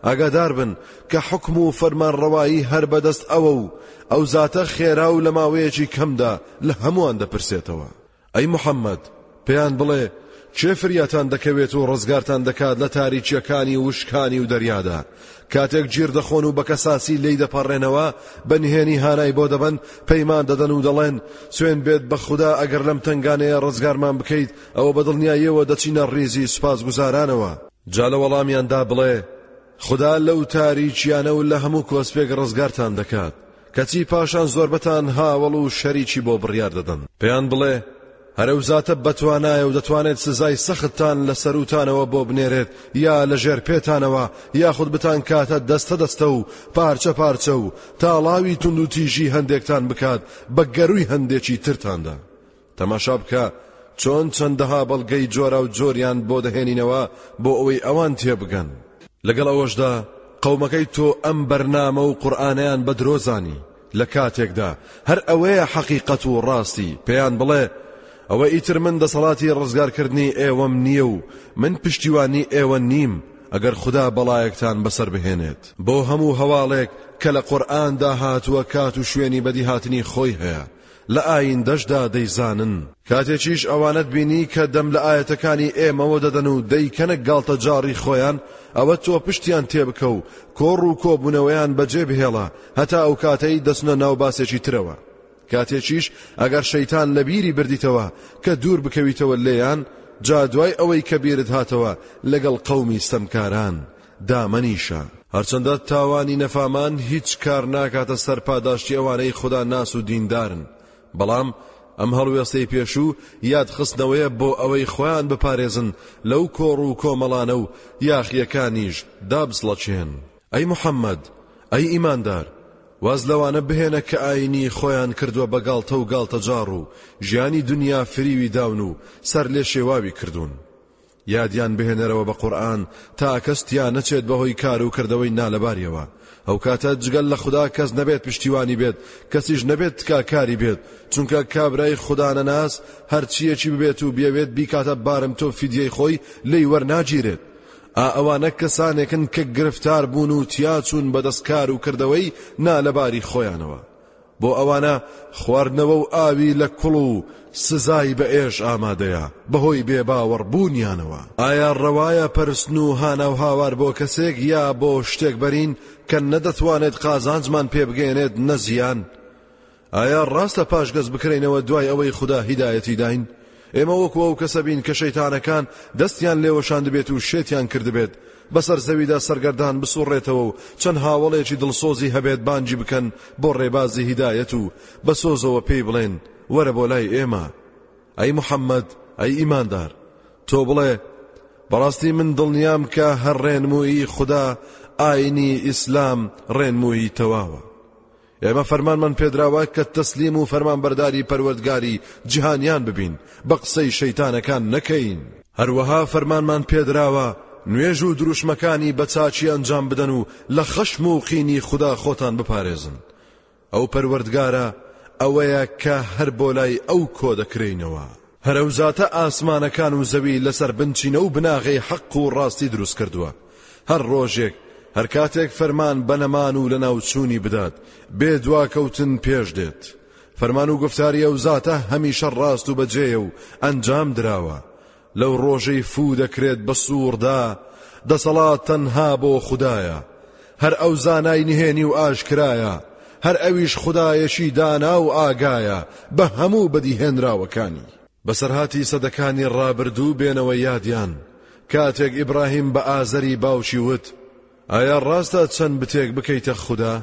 ئاگادار بن کە حوکم و فەرمانڕەوایی هەر بەدەست ئەوە و ئەو زاتە خێرا و لە ماوەیەکی کەمدا لە هەمووان دەپرسێتەوە. ئەی محەممەد، پێیان بڵێ، کێ فریاتان دەکەوێت و ڕزگارتان دەکات لە تاریکییەکانی و وشکانی و دەریادا، کاتێک گیر دەخۆن و بە کەساسی لێی دەپەڕێنەوە، بە نهێنی هانای بۆ دەبەن، پەیمان دەدەن و دەڵێن، سوێن بێت بە خودا ئەگەر لەم تەنگانەیە ڕزگارمان بکەیت، ئەوە بە دڵنیاییەوە دەچینە ڕیزی سوپاسگوزارانەوە. جا لە وەڵامیاندا بڵێ، خودا لەو تاریکییانە و لە هەموو کۆسپێک ڕزگارتان دەکات، کەچی پاشان زۆربەتان هاوەڵ و شەریکی بۆ بڕیار دەدەن. پێیان بڵێ، هەر ئەو زاتە بەتوانایە و دەتوانێت سزای سەختتان لە سەرووتانەوە بۆ بنێرێت یا لەژێر پێتانەوە یاخود بتانکاتە دەستە دەستە و پارچە پارچە و تاڵاوی توندوتیژی هەندێکتان بکات بە گەرووی هەندێکی ترتاندا. تەماشا بکە چۆن چەندەها بەڵگەی جۆراو جۆریان بۆ دەهێنینەوە بۆ ئەوەی ئەوان تێبگەن لەگەڵ ئەوەشدا قەومەکەی تۆ ئەم بەرنامە و قورئانەیان بە درۆ زانی لە کاتێکدا هەر ئەوەیە حەقیقەت و ڕاستی پێیان بڵێ ئەوە ئیتر من دەسەڵاتی ڕزگارکردنی ئێوەم نییە و من پشتیوانی ئێوە نیم ئەگەر خدا بەڵایەکتان بەسەر بهێنێت بۆ هەموو هەواڵێک کە لە قورئاندا هاتووە کات و شوێنی بەدیهاتنی خۆی هەیە لە ئایندەشدا دەیزانن. کاتێکیش ئەوانەت بینی کە دەم لە ئایەتەکانی ئێمەوە دەدەن و دەیکەنە گاڵتەجاڕی خۆیان، ئەوە تۆ پشتیان تێبکە و کۆڕ و کۆبوونەوەیان بەجێ بهێڵە هەتا ئەو کاتەی دەچنە ناو باسێکی ترەوە. کاتێکیش ئەگەر شەیتان لە بیری بردیتەوە کە دوور بکەویتەوە لێیان، جا دوای ئەوەی کە بیرت هاتەوە لەگەڵ قەومی ستەمکاران، دامەنیشە. هەرچەندە تاوانی نەفامان هیچ کار ناکاتە سەر پاداشتی ئەوانەی خودا ناس و دیندارن، بەڵام ئەم هەڵوێستەی پێشوو یاد خستنەوەیە بۆ ئەوەی خۆیان بپارێزن لەو کۆڕ و کۆمەڵانە و یاخییەکانیش دابسڵەچێن. ئەی محەمەد، ئەی ئیماندار، واز لەوانە بهێنە کە ئایینی خۆیان کردووە بە گاڵتە و گاڵتەجاڕ و ژیانی دونیا فریوی داون و سەرلێشێواوی کردوون. یادیان بهێنەرەوە بە قورئان تا کەس تیا نەچێت بەهۆی کار و کردەوەی نالەباریەوە، ئەو کاتە جگەل لە خودا کەس نەبێت پشتیوانی بێت، کەسیش نەبێت تکا کاری بێت، چونکە کابرای خودا نەناس هەرچیەکی ببێت و بیەوێت بیکاتە بارمتەو فیدیەی خۆی لێی وەرناگیرێت. ئا ئەوانە کەسانێکن کە گرفتار بوون و تیاچوون بەدەست کار و کردەوەی نالەباری خۆیانەوە. بۆ ئەوانە خواردنەوە و ئاوی لە کوڵ و سزای بە ئێش ئامادەیە بەهۆی بێ باوەڕبوونیانەوە، ئایا ڕەوایە پەرستن و هانا و هاوار بۆ کەسێک یا بۆ شتێک بەرین کە نە دەتوانێت قازانجمان پێ بگەیەنێت نە زیان؟ ئایا ڕاستە پاشگەز بکرێینەوە دوای ئەوەی خودا هیدایەتی داین؟ ئێمە وەکو ئەو کەسە بین کە شەیتانەکان دەستیان لێوەشاندبێت و شێتیان کردبێت بەسەر زەویدا سەرگەردان بسوڕێتەوە و چەند هاوەڵێکی دڵسۆزی هەبێت بانگی بکەن بۆ ڕێبازی هیدایەت و بە سۆزەوە پێی بڵێن وەرە بۆ لای ئێمە ئەی محەممەد ئەی ئیماندار تۆ بڵێ بەڕاستی من دڵنیام کە هەر ڕێنمویی خوددا ئاینی ئیسلام ڕێنمویی تەواوە ئێمە فەرمانمان پێدراوە کە تەسلیم و فەرمانبەرداری پەروەردگاری جیهانیان ببین بە قسەی شەیتانەکان نەکەین هەروەها فەرمانمان پێدراوە نوێژ و دروشمەکانی بە چاکی ئەنجام بدەن و لە خەشم و قینی خوددا خۆتان بپارێزن ئەو پەروەردگارە ئەوەیە کە هەر بۆ لای ئەو کۆ دەکرێینەوە هەرەوزاتە ئاسمانەکان و زەوی لەسەر بنچینە و بناغەی حەق و ڕاستی دروست کردووە هەر ڕۆژێک هەر کاتێک فەرمان بە نەمان و لەناوچوونی بدات بێ دواکەوتن پێش دێت فەرمان و گفتاری ئەو زاتە هەمیشە ڕاست و بەجێیە و ئەنجام دراوە لەو ڕۆژەی فوو دەکرێت بە سووڕدا دەسەڵات تەنها بۆ خودایە هەر ئەو زانای نهێنی و ئاشکرایە، هەر ئەویش خودایەکی دانا و ئاگایە بە هەموو بەدیهێنراوەکانی. بەسەرهاتی سەدەکانی ڕابردوو بێنەوە یادیان، کاتێک ئیبراهیم بە ئازەری باوکی وت، ئایا ڕاستە چەند بتێک بکەیتە خودا؟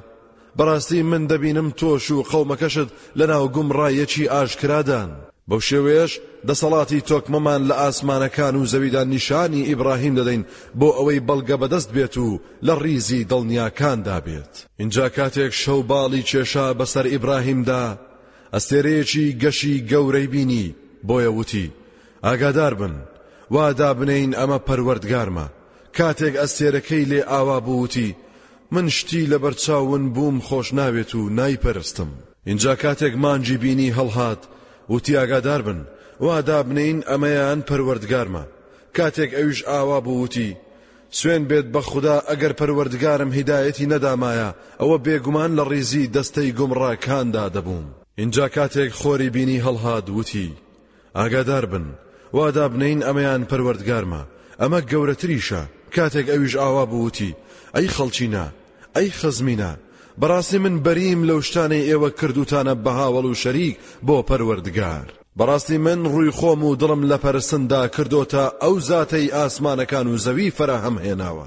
بەڕاستی من دەبینم تۆش و قەومەکەشت لەناو گومڕاییەکی ئاشکرادان. بەو شێوەیەش دەسەڵاتی تۆکمەمان لە ئاسمانەکان و زەویدا نیشانی ئیبڕاهیم دەدەین بۆ ئەوەی بەڵگە بەدەست بێت و لە ڕیزی دڵنیاکاندا بێت. ئینجا کاتێک شەو باڵی کێشا بەسەر ئیبڕاهیمدا، ئەستێرەیەکی گەشی گەورەی بینی، بۆیە وتی، ئاگادار بن، وا دابنێین ئەمە پەروەردگارمە، کاتێک ئەستێرەکەی لێ ئاوا بوو وتی، من شتی لەبەرچاو ونبووم خۆش ناوێت و نایپەرستم. ئینجا کاتێک مانگی بینی هەڵهات، وتی ئاگاداربن، وا دابنێین ئەمەیان پەروەردگارمە، کاتێک ئەویش ئاوا بوو وتی، سوێن بێت بە خودا ئەگەر پەروەردگارم هیدایەتی نەدامایە ئەوە بێگومان لە ڕیزی دەستەی گومڕا کاندا دەبووم، ئینجا کاتێک خۆری بینی هەڵهات وتی، ئاگادار بن، وا دابنێین ئەمەیان پەروەردگارمە، ئەمە گەورەتریشە، کاتێک ئەویش ئاوا بوو وتی، ئەی خەڵکینە، ئەی خزمینە، بەڕاستی من بەریم لەو شتانەی ئێوە کردووتانە بە هاوەڵ و شەریک بۆ پەروەردگار. بەڕاستی من ڕووی خۆم و دڵم لە پەرستندا کردۆتە ئەو زاتەی ئاسمانەکان و زەوی فەراهەم هێناوە.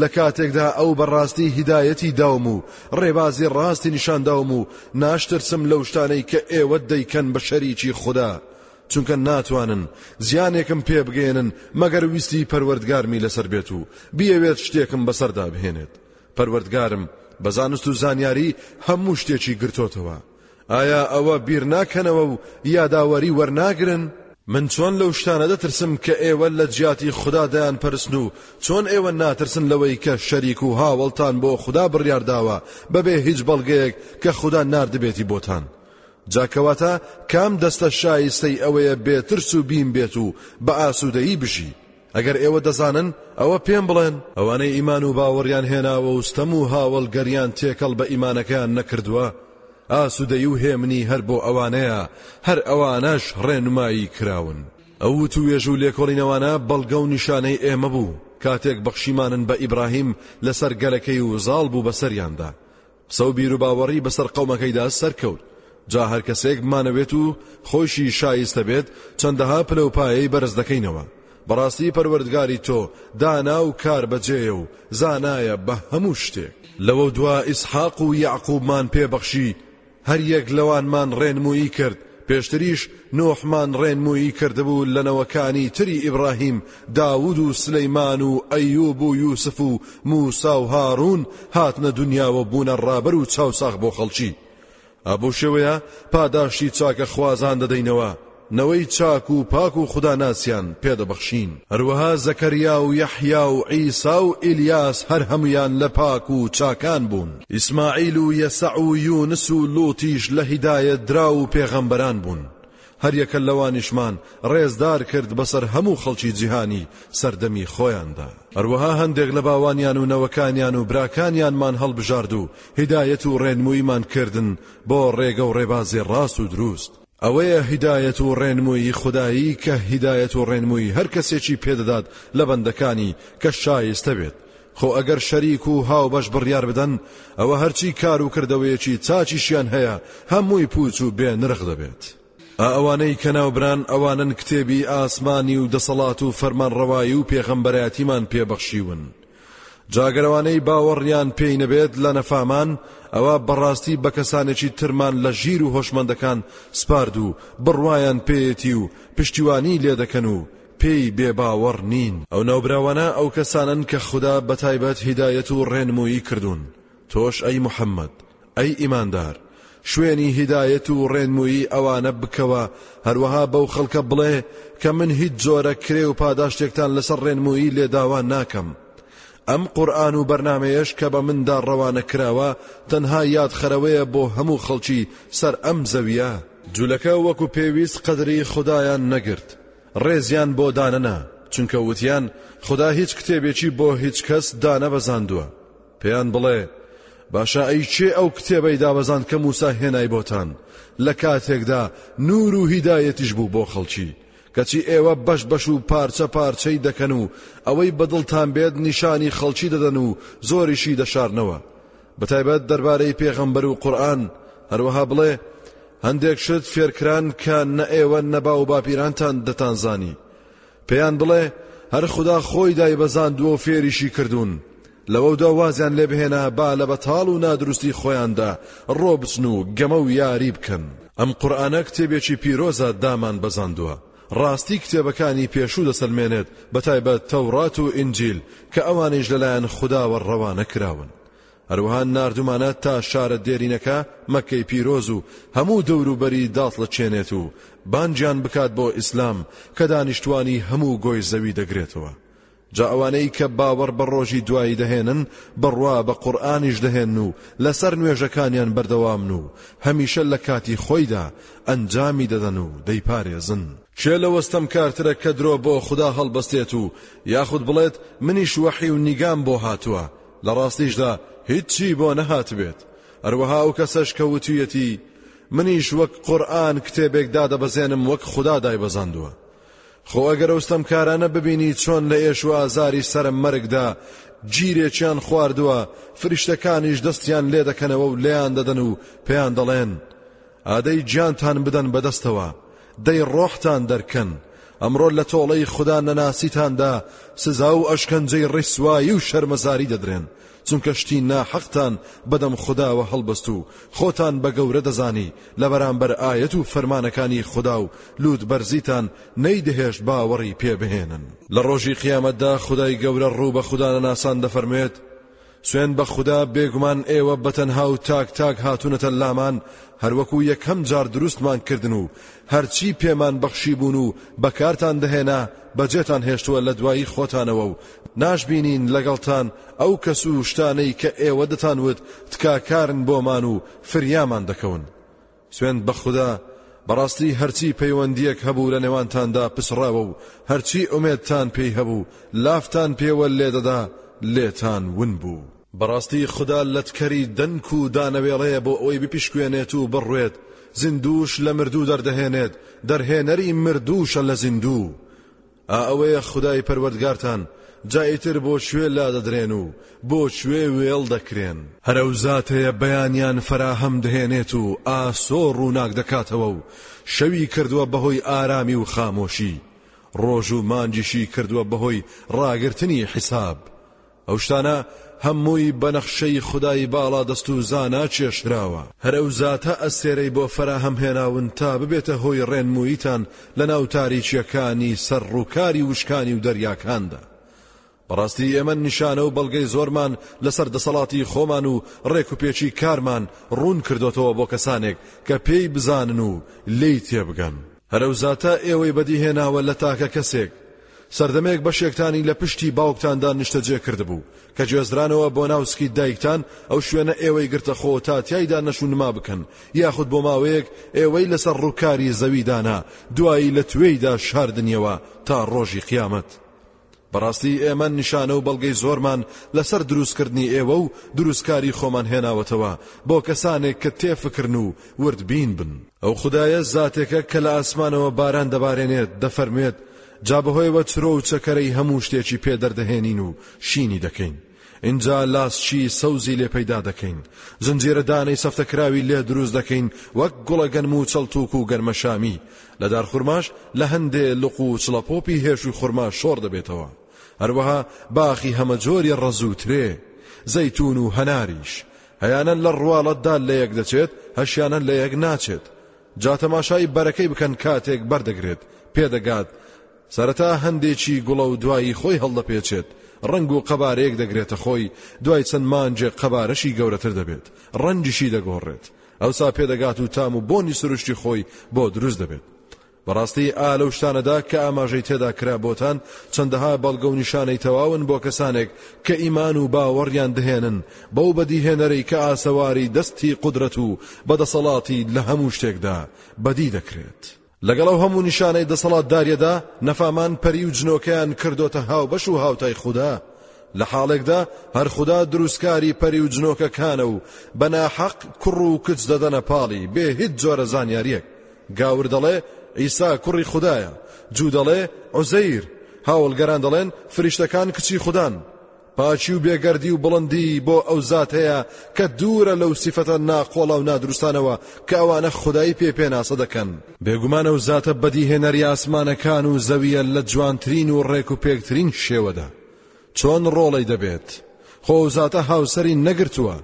لە کاتێکدا ئەو بە ڕاستی هیدایەتی داوم و ڕێبازی ڕاستی نیشان داوم و ناشترسم لەو شتانەی کە ئێوە دەیکەن بە شەریکی خودا چونکە ناتوانن زیانێکم پێ بگەێنن مەگەر ویستی پەروەردگارمی لەسەر بێت و بیەوێت شتێکم بەسەردا بهێنێت پەروەردگارم بە زانست و زانیاری هەموو شتێکی گرتۆتەوە ئایا ئەوە بیرناکەنەوە و یاداوەری وەرناگرن؟ من چۆن لەو شتانە دەترسم کە ئێوە لە جیاتی خودا دەیانپەرستن و چۆن ئێوە ناترسن لەوەی کە شەریک و هاوەڵتان بۆ خودا بڕیارداوە بەبێ هیچ بەڵگەیەک کە خودا ناردبێتی بۆتان؟ جا کەواتە کام دەستە شایستەی ئەوەیە بێترس و بیم بێت و بە ئاسوودەیی بژی؟ ئەگەر ئێوە دەزانن ئەوە پێم بڵێن. ئەوانەی ئیمان و باوەڕیان هێناوە و ستەم و هاوەڵگەریان تێکەڵ بە ئیمانەکەیان نەکردووە، ئاسوودەیی و هێمنی هەر بۆ ئەوانەیە، هەر ئەوانەش ڕێنمایی کراون. ئەو وتووێژ و لێکۆڵینەوانە بەڵگە و نیشانەی ئێمە بوو، کاتێک بەخشیمانن بە ئیبراهیم لەسەر گەلەکەی و زاڵ بوو بەسەریاندا، قسە و بیروباوەڕی بەسەر قەومەکەیدا سەرکەوت، جا هەر کەسێک بمانەوێت و خۆیشی شایستە بێت چەندەها پلە و پایەی بەرز دەکەینەوە، بەڕاستی پەروەردگاری تۆ دانا و کاربەجێیە و زانایە بە هەموو شتێک. لەوەودوا ئیسحاق و یەعقوبمان پێبەخشی، هەریەک لەوانمان ڕێنموویی کرد، پێشتریش نوحمان ڕێنموویی کردبوو لە نەوەکانی تری ئیبراهیم، داوود و سلیمان و ئەیوب و یوسف و موسا و هارون هاتنە دونیاوە بوونە ڕابەر و چاوساغ بۆ خەڵکی. ئەبو شێوەیە پاداشتی چاکە خوازان دەدەینەوە، نەوەی چاک و پاک و خوداناسیان پێ دەبەخشین. هەروەها زەکەریا و یەحیا و عیسا و ئیلیاس هەر هەموویان لە پاک و چاکان بوون. ئیسماعیل و یەسع و یونس و لوطیش لە هیدایەت دراو و پێغەمبەران بوون هەریەکە لەوانیشمان ڕێزدار کرد بەسەر هەموو خەڵکی جیهانی سەردەمی خۆیاندا هەروەها هەندێک لە باوانیان و نەوەکانیان و براکانیانمان هەڵبژارد و هیدایەت و ڕێنمویمان کردن بۆ ڕێگە و ڕێبازی ڕاست و دروست ئەوەیە هیدایەت و ڕێنموویی خودایی کە هیدایەت و ڕێنمووی هەر کەسێکی پێ دەدات لە بەندەکانی کە شایستە بێت خۆ ئەگەر شەریک و هاوبەش بڕیار بدەن ئەوە هەرچی کار و کردەوەیەکی چاکیشیان هەیە هەمووی پووچ و بێ نرخ دەبێت. ئەوانەی کە ناوبران ئەوانەن کتێبی ئاسمانی و دەسەڵات و فەرمانڕەوایی و پێغەمبەرایەتیمان پێ بەخشیون. جا گەر ئەوانەی باوەڕیان پێی نەبێت لە نەفامان ئەوە بەڕاستی بە کەسانێکی ترمان لە ژیر و هۆشمەندەکان سپارد و بڕوایان پێیەتی و پشتیوانی لێ دەکەن و پێی بێباوەڕ نین ئەو ناوبراوانە ئەو کەسانن کە خودا بەتایبەت هیدایەت و ڕێنموویی کردوون تۆش ئەی محەممەد ئەی ئیماندار، شوێنی هیدایەت و ڕێنموویی ئەوانە بکەوە، هەروەها بەو خەڵکە بڵێ کە من هیچ جۆرە کرێ و پاداشتێکتان لەسەر ڕێنموویی لێداوان ناکەم. ئەم قورئان و بەرنامەیەش کە بە مندا ڕەوانە کراوە تەنها یادخەرەوەیە بۆ هەموو خەڵکی سەر ئەم زەوییە. جولەکە وەکو پێویست قەدری خودایان نەگرت، ڕێزیان بۆ دانەنا، چونکە وتیان خودا هیچ کتێبێکی بۆ هیچ کەس دانەبەزاندووە. پێیان بڵێ، باشە ئەی کێ ئەو کتێبەی دابەزاند کە موسا هێنای بۆتان، لە کاتێکدا نوور و هیدایەتیش بوو بۆ خەڵکی، کەچی ئێوە بەش بەش و پارچە پارچەی دەکەن و ئەوەی بە دڵتان بێت نیشانی خەڵکی دەدەن و زۆریشی دەشارنەوە، بەتایبەت دەربارەی پێغەمبەر و قورئان، هەروەها بڵێ، هەندێک شت فێرکران کە نە ئێوە نە باو باپیرانتان دەتانزانی. پێیان بڵێ، هەر خودا خۆی دایبەزاندووە و فێریشی کردوون. لەوەودا وازیان لێ بهێنە با لە بەتاڵ و نادروستی خۆیاندا ڕۆ بچن و گەمە و یاری بکەن ئەم قورئانە کتێبێکی پیرۆزە دامان بەزاندوە ڕاستی کتێبەکانی پێشوو دەسەلمێنێت بەتایبەت تەوڕات و ئینجیل کە ئەوانیش لەلایەن خوداوە ڕەوانە کراون هەروەها ناردومانە تا شارە دێرینەکە مەکەی پیرۆز و هەموو دەوروبەری داڵتڵەچێنێت و بانگیان بکات بۆ ئیسلام کە دانیشتوانی هەموو گۆی زەوی دەگرێتەوە جا ئەوانەی کە باوەڕ بە ڕۆژی دوایی دەهێنن بڕوا بە قورئانیش دەهێنن و لەسەر نوێژەکانیان بەردەوامن و هەمیشە لە کاتی خۆیدا ئەنجامی دەدەن و دەیپارێزن، کێ لەوە ستەمکارترە کە درۆ بۆ خودا هەڵبستێت و یاخود بڵێت منیش وەحی و نیگام بۆ هاتووە لە ڕاستیشدا هیچی بۆ نەهاتبێت، هەروەها ئەو کەسەش کە وتوویەتی منیش وەک قورئان کتێبێک دادەبەزێنم وەک خودا دایبەزاندووە. خۆ ئەگەر ئەو ستەمکارانە ببینی چۆن لە ئێش و ئازاری سەرە مەرگدا گیرێکیان خواردووە فریشتەکانیش دەستیان لێ دەکەنەوە و لێیان دەدەن و پێیان دەڵێن ئادەی گیانتان بدەن بەدەستەوە دەی ڕۆحتان دەرکەن ئەمڕۆ لە تۆڵەی خوددا نەناسیتاندا سزا و ئەشکەنجەی ڕیسوایی و شەرمەزاری دەدرێن چونکە شتی ناحەقتان بەدەم خوداوە هەڵبەست و خۆتان بە گەورە دەزانی لەبەرامبەر ئایەت و فەرمانەکانی خودا و لووتبەرزیتان نەیدەهێشت باوەڕی پێ بهێنن. لە ڕۆژی قیامەتدا خودای گەورە ڕوو بە خودانەناسان دەفەرموێت، سوێن بە خودا بێگومان ئێوە بەتەنها و تاک تاک هاتوونەتە لامان هەروەکو یەکەم جار دروستمان کردن و هەرچی پێمان بەخشیبوون و بەکارتان دەهێنا بەجێتان هێشتووە لە دوایی خۆتانەوە و ناشبینین لەگەڵتان ئەو کەس و شتانەی کە ئێوە دەتان وت تکاکارن بۆمان و فریامان دەکەون. سوێند بە خودا، بەڕاستی هەرچی پەیوەندییەک هەبوو لە نێوانتاندا پچڕاوە و هەرچی ئومێدتان پێی هەبوو لافتان پێوە لێدەدا لێتان ون بوو. بەڕاستی خودا لەتکەری دەنک و دانەوێڵەیە بۆ ئەوەی بپشکوێنێت و بڕوێت، زیندووش لە مردوو دەردەهێنێت، دەرهێنەری مردووشە لە زیندوو. ئا ئەوەیە خودای پەروەردگارتان، جا ئیتر بۆ کوێ لادەدرێن و بۆ کوێ وێڵ دەکرێن؟ هەر ئەو زاتەیە بەیانیان فەراهەم دەهێنێت و ئاسۆ ڕووناک دەکاتەوە و شەوی کردووە بەهۆی ئارامی و خامۆشی، ڕۆژ و مانگیشی کردووە بەهۆی ڕاگرتنی حیساب، ئەو شتانە هەمووی بە نەخشەی خودای باڵادەست و زانا چێشتراوە. هەر ئەو زاتە ئەستێرەی بۆ فەراهەم هێناون تا ببێتە هۆی ڕێنموویتان لەناو تاریکییەکانی سەر ڕووکاری وشکانی و دەریاکاندا. بەڕاستی ئێمە نیشانە و بەڵگەی زۆرمان لەسەر دەسەڵاتی خۆمان و ڕێکوپێکی کارمان ڕوون کردۆتەوە بۆ کەسانێک کە پێی بزانن و لێی تێبگەن. هەر ئەو زاتە ئێوەی بەدیهێناوە لە تاکە کەسێک، سەردەمێک بەشێکتانی لە پشتی باوکتاندا نیشتەجێ کردبوو، کە گوێزرانەوە بۆ ناو سکی دایکتان، ئەو شوێنە ئێوەی گرتە خۆ تا تیایدا نەشونما بکەن، یاخود بۆ ماوەیەک ئێوەی لەسەر ڕووکاری زەوی دانا، دوایی لە توێیدا شاردنیەوە تا ڕۆژی قیامەت. بەڕاستی ئێمە نیشانە و بەڵگەی زۆرمان لەسەر دروستکردنی ئێوە و دروستکاری خۆمان هێناوەتەوە بۆ کەسانێک کە تێفکرن و وردبین بن. ئەو خودایە زاتێکە کە لە ئاسمانەوە باران دەبارێنێت، دەفەرموێت، جا بەهۆیەوە چرۆ و چەکەرەی هەموو شتێکی پێ دەردەهێنین و شینی دەکەین، ئینجا لاسچی سەوزی لێ پەیدا دەکەین، زنجیرە دانەی سەفتەکراوی لێ دروست دەکەین وەک گوڵە گەنم و چەڵتووک و گەنمەشامی، لە دارخورماش لە هەندێ لق و چڵەپۆپی هێشوی خورما شۆڕ دەبێتەوە، هەروەها باخی هەمەجۆری ڕەز و ترێ، زەیتوون و هەناریش، هەیانە لە ڕواڵەتدا لەیەک دەچێت، هەشیانە لەیەک ناچێت، جا تەماشای بەرەکەی بکەن کاتێک بەردەگرێت، پێدەگات سەرەتا هەندێکی گوڵە و دوایی خۆی هەڵدەپێچێت، ڕەنگ و قەبارەیەک دەگرێتە خۆی، دوای چەند مانگێک قەبارەشی گەورەتر دەبێت، ڕەنگیشی دەگۆڕێت، ئەوسا پێدەگات و تام و بۆنی سروشتی خۆی بۆ دروست دەبێت. بەڕاستی ئا لەو شتانەدا کە ئاماژەی تێدا کرا بۆتان چەندەها بەڵگە و نیشانەی تەواون بۆ کەسانێک کە ئیمان و باوەڕیان دەهێنن بەو بەدیهێنەرەی کە ئاسەواری دەستی قودرەت و بە دەسەڵاتی لە هەموو شتێکدا بەدی دەکرێت. لەگەڵ ئەو هەموو نیشانەی دەسەڵاتداریەدا نەفامان پەری و جنۆکەیان کردۆتە هاوبەش و هاوتای خودا، لە حاڵێکدا هەر خودا دروستکاری پەری و جنۆکەکانە و بە ناحەق کوڕ و کچ دەدەنە پاڵی بێ هیچ جۆرە زانیاریەک گاور دەڵێ عیسا کوڕی خودایە جوو دەڵێ عوزەیر هاوڵگەران دەڵێن فریشتەکان کچی خودان پاکی و بێگەردی و بڵندی بۆ ئەو زاتەیە کە دوورە لەو سیفەتە ناقۆڵا و نادروستانەوە کە ئەوانە خدایی پێ پێناسە دەکەن بێگومانە و زاتە بەدیهێنەری ئاسمانەکان و زەویە لە جوانترین و ڕێک و پێکترین شێوەدا چۆن ڕۆڵی دەبێت خۆ زاتە هاوسری نەگرتووە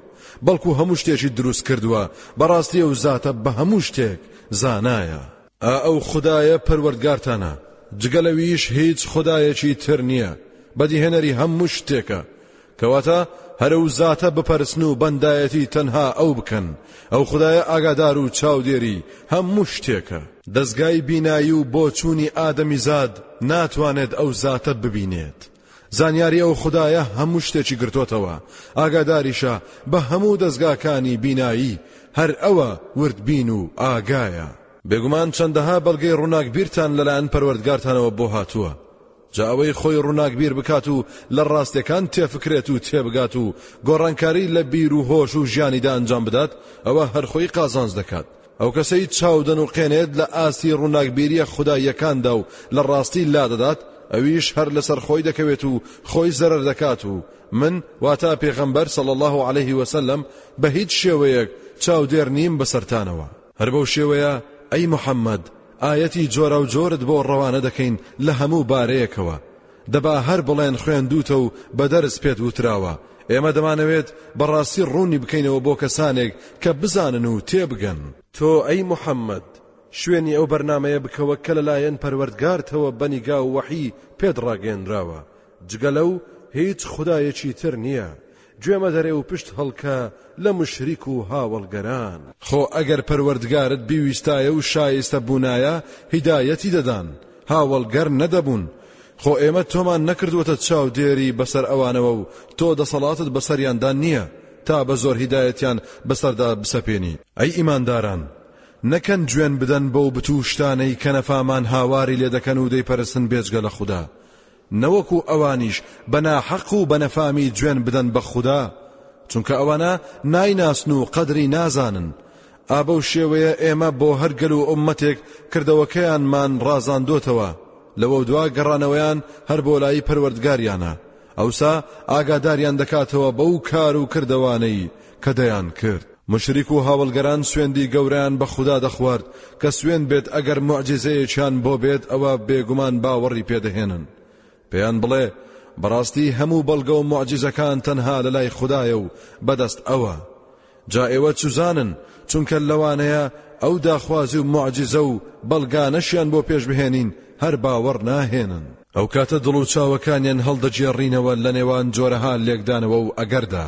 بەڵکو هەموو شتێکی دروست کردووە بەڕاستی ئەو زاتە بە هەموو شتێک زانایە ئا ئەو خودایە پەروەردگارتانە، جگە لەویش هیچ خودایەکی تر نییە، بەدیهێنەری هەموو شتێکە، کەواتە هەر ئەو زاتە بپەرسن و بەندایەتی تەنها ئەو بکەن، ئەو خودایە ئاگادار و چاودێری هەموو شتێکە. دەزگای بینایی و بۆچوونی ئادەمیزاد ناتوانێت ئەو زاتە ببینێت، زانیاری ئەو خودایە هەموو شتێکی گرتۆتەوە ئاگاداریشە بە هەموو دەزگاکانی بینایی هەر ئەوە وردبین و ئاگایە بێگومان چەندەها بەڵگەی ڕووناکبیرتان لەلایەن پەروەردگارتانەوە بۆ هاتووە جا ئەوەی خۆی ڕووناکبیر بکات و لە ڕاستەکان تێفکرێت و تێبگات و گۆڕانکاری لە بیر و هۆش و ژیانیدا ئەنجام بدات ئەوە هەرخۆی قازانج دەکات ئەو کەسەی چاودن و قێنێت لە ئاستی ڕووناکبیریە خوداییەکاندا و لە ڕاستی لادەدات ئەویش هەر لەسەر خۆی دەکەوێت و خۆی زەرەر دەکات و من واتا پێغەمبەر صلی الله عليه وسلم بە هیچ شێوەیەک چاودێر نیم بەسەرتانەوە هەر بەو شێوەیە ئەی محەممەد ئاەتی جۆرا و جۆرت بۆ ڕەوانە دەکەین لە هەموو بارەیەکەوە دەبا هەر بڵێن خوێندووتە و بە دەرس پێت وتراوە، ئێمە دەمانەوێت بە ڕاستی ڕوونی بکەینەوە بۆ کەسانێک کە بزانن و تێبگەن. تۆ ئەی موحەممەد، شوێنی ئەو بەرنامەیە بکەوە کە لەلایەن پەروەردگارتەوە بە نیگا و وەحی پێت ڕاگەیەنراوە، جگە لەو هیچ خودایەکی تر نییە، گوێ مەدەرێ و پشت هەڵکە لە موشریک و هاوەڵگەران. خۆ ئەگەر پەروەردگارت بیویستایە و شایستە بوونایە هیدایەتی دەدان، هاوەڵگەر نەدەبوون، خۆ ئێمە تۆمان نەکردووەتە چاودێری بەسەر ئەوانەوە و تۆ دەسەڵاتت بەسەریاندا نییە تا بە زۆر هیدایەتیان بەسەردا بسەپێنیت، ئەی ئیمانداران نەکەن جوێن بدەن بەو بت و شتانەی کە نەفامان هاواری لێدەکەن و دەیپەرستن بێجگە لە خودا، نەوەکو ئەوانیش بە ناحەق و بە نەفامی جوێن بدەن بە خودا چونکە ئەوانە نایناسن و قەدری نازانن ئابەو شێوەیە ئێمە بۆ هەر گەل و ئومەتێک کردەوەکەیانمان ڕازاندۆتەوە لەوە دوا گەڕانەوەیان هەر بۆ لای پەروەردگاریانە ئەوسا ئاگاداریان دەکاتەوە بەو کار و کردەوانەی کە دەیان کرد. موشریک و هاوەڵگەران سوێندی گەورەیان بە خودا دەخوارد کە سوێند بێت ئەگەر موعجیزەیەکیان بۆ بێت ئەوە بێگومان باوەڕی پێ دەهێنن. پێیان بڵێ، بەڕاستی هەموو بەڵگە و موعجیزەکان تەنها لە لای خودایە و بە دەست ئەوە. جا ئێوە چوزانن، چونکە لەوانەیە ئەو داخوازی و موعجیزە و بەڵگانەشیان بۆ پێش بهێنین هەر باوەڕ ناهێنن. ئەو کاتە دڵ و چاوەکانیان هەڵدەگێڕینەوە لە نێوان جۆرەها لێکدانەوە و ئەگەردا،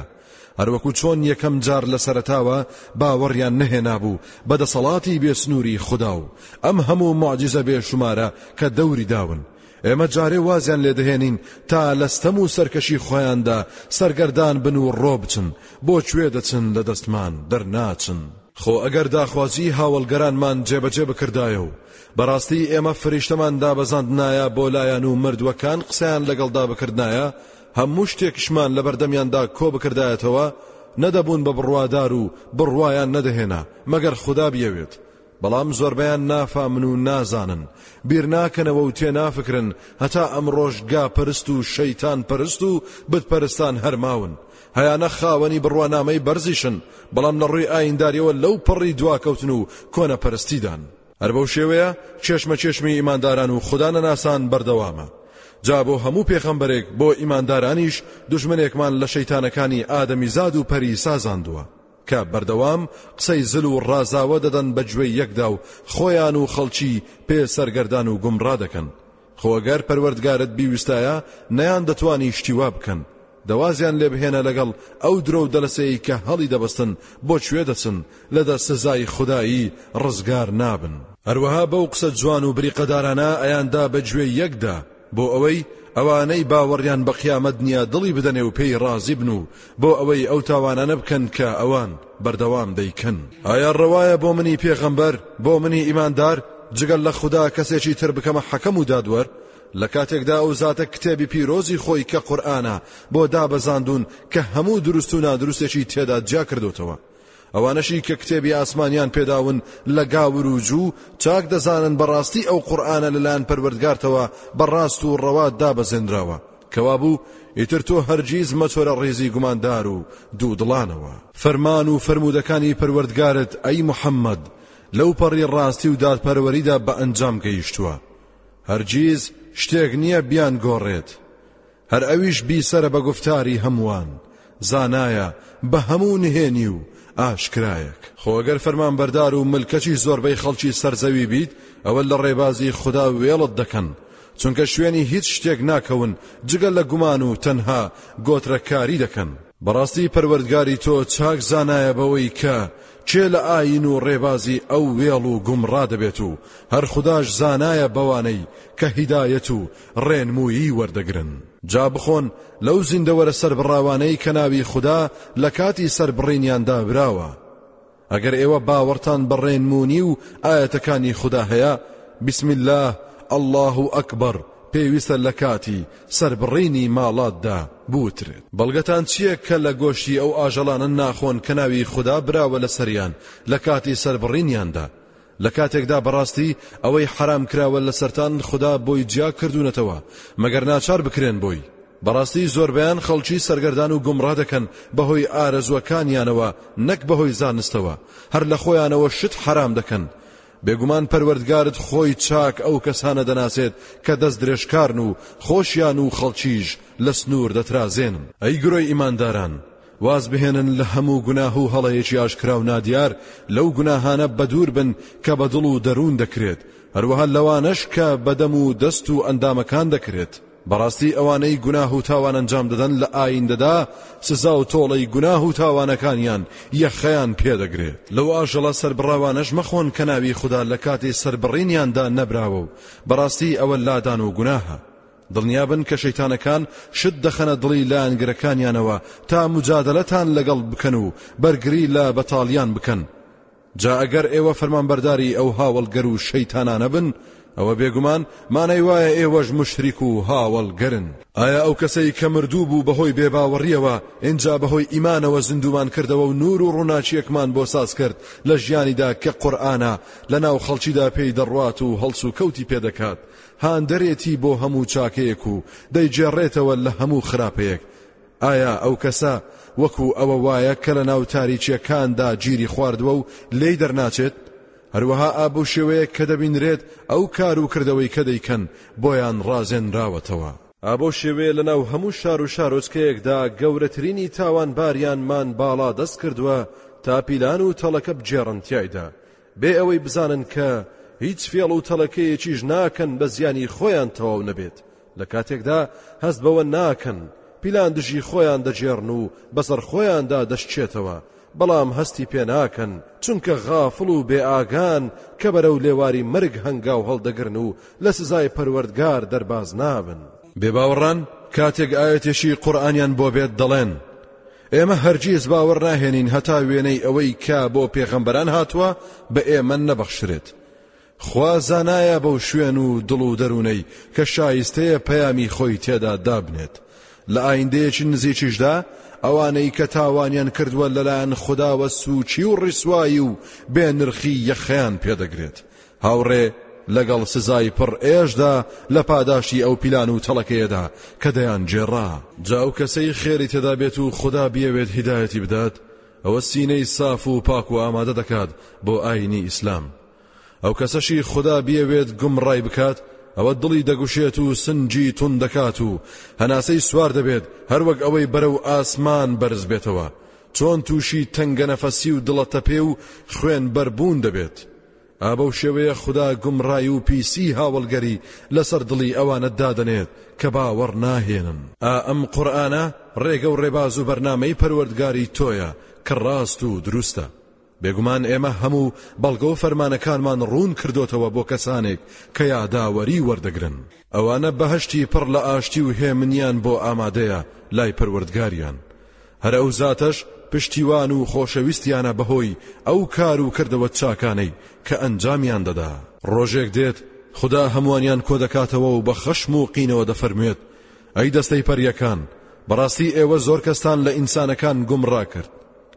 هەروەکو چۆن یەکەم جار لە سەرەتاوە باوەڕیان نەهێنابوو بە دەسەڵاتی بێ سنووری خودا و ئەم هەموو موعجیزە بێ شومارە کە دەوری داون، ئێمە جارێ وازیان لێ دەهێنین تا لە ستەم و سەرکەشی خۆیاندا سەرگەردان بن و ڕۆ بچن، بۆ کوێ دەچن لە دەستمان دەرناچن. خۆ ئەگەر داخوازیی هاوەڵگەرانمان جێبەجێ بکردایە و بەڕاستی ئێمە فریشتەمان دابەزاندنایە بۆ لایان و مردووەکان قسەیان لەگەڵدا بکردایە، هەموو شتێکشمان لەبەردەمیاندا کۆ بکردایەتەوە نەدەبوون بە بڕوادار و بڕوایان نەدەهێنا مەگەر خودا بیەوێت بەڵام زۆربەیان نافامن و نازانن بیرناکەنەوە و تێنافکرن هەتا ئەمڕۆش گا پەرست و شەیتان پەرست و بتپەرستان هەرماون هەیانە خاوەنی بڕوانامەی بەرزیشن بەڵام لە ڕووی ئاینداریەوە لەو پەڕی دواکەوتن و کۆنەپەرستیدان هەر بەو شێوەیە کێشمەکێشمی ئیمانداران و خودا نەناسان بەردەوامە جا بۆ هەموو پێخەمبەرێک بۆ ئیماندارانیش دژمنێکمان لە شەیتانەکانی ئادەمیزاد و پەری سازاندووە کە بەردەوام قسەی زل و ڕازاوە دەدەن بە گوێی یەکدا و خۆیان و خەڵکی پێ سەرگەردان و گومڕا دەکەن خۆ گەر پەروەردگارت بیوستایە نەیان دەتوانی شتی وا بکەن دەوازیان لێ بهێنە لەگەڵ ئەو درۆ و دەلەسەیەی کە هەڵی دەبەستن بۆ کوێ دەچن لە دەست سزای خودایی ڕزگار نابن. هەروەها بەو قسە جوان و بریقەدارانە ئەیاندا بە گوێی یەکدا بۆ ئەوەی ئەوانەی باوەڕیان بە قیامەت نییە دڵی بدەنێ و پێی ڕازی بن و بۆ ئەوەی ئەو تاوانانە بکەن کە ئەوان بەردەوام دەیکەن. ئایا ڕەوایە بۆ منی پێغەمبەر، بۆ منی ئیماندار، جگە لە خودا کەسێکی تر بکەمە حەکەم و دادوەر؟ لە کاتێکدا ئەو زاتە کتێبی پیرۆزی خۆی کە قورئانە بۆ دابەزاندوون کە هەموو دروست و نادروستێکی تێدا جیا کردۆتەوە. ئەوانەشی کە کتێبی ئاسمانیان پێداون لە گاور و جوو چاک دەزانن بەڕاستی ئەو قورآانە لەلایەن پەروەردگارتەوە بەڕاست و ڕەوا دابەزێنراوە کەوابوو ئیتر تۆ هەرگیز مەچۆرە ڕێزی گوماندار و دوو دڵانەوە فەرمان و فەرموودەکانی پەروەردگارت ئەی محەممەد لەو پەڕی ڕاستی و دادپەروەریدا بە ئەنجام گەیشتووە هەرگیز شتێک نییە بیان گۆڕێت هەر ئەویش بیسەرە بە گوفتاری هەمووان، زانایە بە هەموو نهێنی و ئاشکرایەک. خۆ گەر فەرمانبەردار و ملکەچی زۆربەی خەڵکی سەر زەوی بیت، ئەوە لە ڕێبازی خودا وێڵت دەکەن، چونکە شوێنی هیچ شتێک ناکەون جگە لە گومان و تەنها گۆترەکاری دەکەن. بەڕاستی پەروەردگاری تۆ چاک زانایە بەوەی کە کێ لە ئایین و ڕێبازی ئەو وێڵ و گومڕا دەبێت و هەر خوداش زانایە بەوانەی کە هیدایەت و ڕێنموویی وەردەگرن. جا بخۆن لەو زیندەوەرە سەربڕاوانەی کە ناوی خودا لە کاتی سەربڕینیاندا براوە. ئەگەر ئێوە باوەڕتان بە ڕێنموونی و ئایەتەکانی خودا هەیە، بسم اللە، اللە اکبر، پێویستە لە کاتی سەربڕینی ماڵاتدا بوترێت. بەڵگەتان چییە کە لە گۆشتی ئەو ئاژەڵانە ناخۆن کە ناوی خودا براوە لەسەریان لە کاتی سەربڕینیاندا؟ لە کاتێکدا بەڕاستی ئەوەی حەرام کراوە لەسەرتان خودا بۆی جیا کردوونەتەوە مەگەر ناچار بکرێن بۆی، بەڕاستی زۆربەیان خەڵکی سەرگەردان و گومڕا دەکەن بەهۆی ئارەزووەکانیانەوە نەک بەهۆی زانستەوە، هەر لە خۆیانەوە شت حەرام دەکەن، بێگومان پەروەردگارت خۆی چاک ئەو کەسانە دەناسێت کە دەست درێژکارن و خۆشیان و خەڵکیش لە سنوور دەترازێنن. ئەی گروی ئیمانداران! وازبهێنن لە هەموو گوناه و هەڵەیەکی ئاشکرا و نادیار، لەو گوناهانە بەدوور بن کە بە دڵ و دەروون دەکرێت، هەروەها لەوانەش کە بە دەم و دەست و ئەندامەکان دەکرێت. بەڕاستی ئەوانەی گوناه و تاوان ئەنجام دەدەن لە ئایندەدا سزا و تۆڵەی گوناه و تاوانەکانیان یەخەیان پێدەگرێت. لەو ئاژەڵە سەربڕاوانەش مەخۆن کە ناوی خودا لە کاتی سەربڕینیاندا نەبراوە و بەڕاستی ئەوە لادان و گوناهە. دڵنیابن کە شەیتانەکان شت دەخەنە دڵی لایەنگرەکانیانەوە تا موجادەلەتان لەگەڵ بکەن و بەرگری لە بەتاڵیان بکەن جا ئەگەر ئێوە فەرمانبەرداری ئەو هاوەڵگەر و شەیتانانە بن ئەوە بێگومان مانای وایە ئێوەش موشریک و هاوەڵگەرن. ئایا ئەو کەسەی کە مردوو بوو بەهۆی بێباوەڕیەوە ئینجا بەهۆی ئیمانەوە زیندوومان کردەوە و نور و ڕووناکیەکمان بۆ ساز کرد لە ژیانیدا کە قورئانە لەناو خەڵکیدا پێی دەڕوات و هەڵسوکەوتی پێدەکات هاندەرێتی بۆ هەموو چاکەیەک و دەیگێڕێتەوە لە هەموو خراپەیەک ئایا ئەو کەسە وەکو ئەوە وایە کە لە ناو تاریکیەکاندا گیری خواردوە و لێی دەرناچێت هەروەها ئابوو شێوەیەک کە دەبینرێت ئەو کار و کردەوەی کە دەیکەن بۆیان ڕازێنراوەتەوە. ئابۆ شێوەیە لە ناو هەموو شار و شارۆچکەیەکدا گەورەترینی تاوانباریانمان باڵا دەست کردوە تا پیلان و تەڵەکە بگێڕن تیایدا بێ ئەوەی بزانن کە هیچ فێڵ و تەڵەکەیەکیش ناکەن بە زیانی خۆیان تەواو نەبێت لە کاتێکدا هەست بەوە ناکەن پیلان دژی خۆیان دەجێڕن و بەسەر خۆیاندا دەشچێتەوە بەڵام هەستی پێ ناکەن چونکە غافڵ و بێ ئاگان کە بەرەو لێواری مرگ هەنگاو هەڵدەگرن و لە سزای پەروەردگار دەرباز نابن بێباوەڕان کاتێک ئاەتێکی قورآانیان بۆ بێت دەڵێن ئێمە هەرگیز باوەڕ ناهێنین هەتا وێنەی ئەوەی کە بۆ پێغەمبەران هاتووە بە ئێمە نەبەخشرێت. خوا زانایە بەو شوێن و دڵ و دەروونەی کە شایستەیە پەیامی خۆی تێدا دابنێت. لە ئایندەیەکی نزیکیشدا ئەوانەی کە تاوانیان کردووە لەلایەن خوداوە سووکی و ڕیسوایی و بێنرخی یەخەیان پێدەگرێت. هاوڕێ لەگەڵ سزای پڕ ئێشدا لە پاداشتی ئەو پیلان و تەڵەکەیەدا کە دەیان گێڕا. جا ئەو کەسەی خێری تێدا بێت و خودا بیەوێت هیدایەتی بدات ئەوە سینەی ساف و پاک و ئامادە دەکات بۆ ئاینی ئیسلام ئەو کەسەشی خودا بیەوێت گومڕای بکات ئەوە دڵی دەگوشێت و سنجی تون دەکات و هەناسەی سوار دەبێت هەروەک ئەوەی بەرەو ئاسمان بەرز بێتەوە چۆن تووشی تەنگەنەفەسی و دڵەتەپێ و خوێن بەربوون دەبێت ئا بەو شێوەیە خودا گومڕایی و پیسیی هاوەڵگەری لەسەر دڵی ئەوانە دادەنێت کە باوەڕ ناهێنن. ئا ئەم قورئانە ڕێگە و ڕێباز و بەرنامەی پەروەردگاری تۆیە کە ڕاست و دروستە. بێگومان ئێمە هەموو بەڵگە و فەرمانەکانمان ڕوون کردۆتەوە بۆ کەسانێک کە یاداوەری وەردەگرن. ئەوانە بەهەشتی پڕ لە ئاشتی و هێمنیان بۆ ئامادەیە لای پەروەردگاریان. هەر ئەو زاتەش پشتیوان و خۆشەویستیانە بەهۆی ئەو کار و کردەوە چاکانەی کە ئەنجامیان دەدا. ڕۆژێک دێت خودا هەمووانیان کۆدەکاتەوە و بە خەشم و قینەوە دەفەرموێت، ئەی دەستەی پەرییەکان، بەڕاستی ئێوە زۆر کەستان لە ئینسانەکان گومڕا کرد.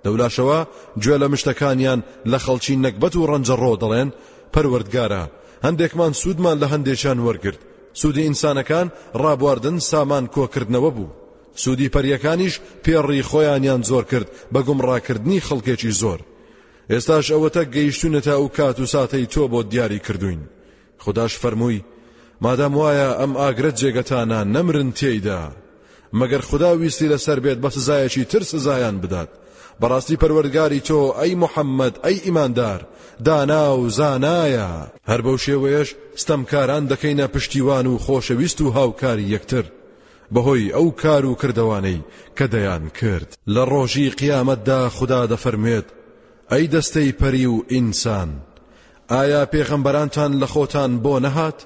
لەولاشەوە گوێ لە مشتەکانیان لە خەڵکی نەگبەت و ڕەنجەڕۆ دەڵێن، پەروەردگارا، هەندێکمان سوودمان لە هەندێکیان وەرگرت، سوودی ئینسانەکان ڕابواردن سامان کۆکردنەوە بوو. سوودی پەریەکانیش پێڕی خۆیانیان زۆر کرد بە گومڕاکردنی خەڵکێکی زۆر ئێستاش ئەوەتە گەیشتونەتە ئەو کات و ساتەی تۆ بۆ دیاری کردوین خداش فەرمووی مادام وایە ئەم ئاگرە جێگەتانە نەمرن تێیدا مەگەر خدا ویستی لەسەر بێت بە سزایەکی تر سزایان بدات بەڕاستی پەروەردگاری تۆ ئەی محەممەد ئەی ئیماندار دانا و زانایە هەر بەو شێوەیەش ستەمکاران دەکەینە پشتیوان و خۆشەویست و هاوکاری یەکتر بەهۆی ئەو کار و کردەوانەی کە دەیان کرد. لە ڕۆژی قیامەتدا خودا دەفەرموێت، ئەی دەستەی پەری و ئینسان، ئایا پێغەمبەرانتان لە خۆتان بۆ نەهات،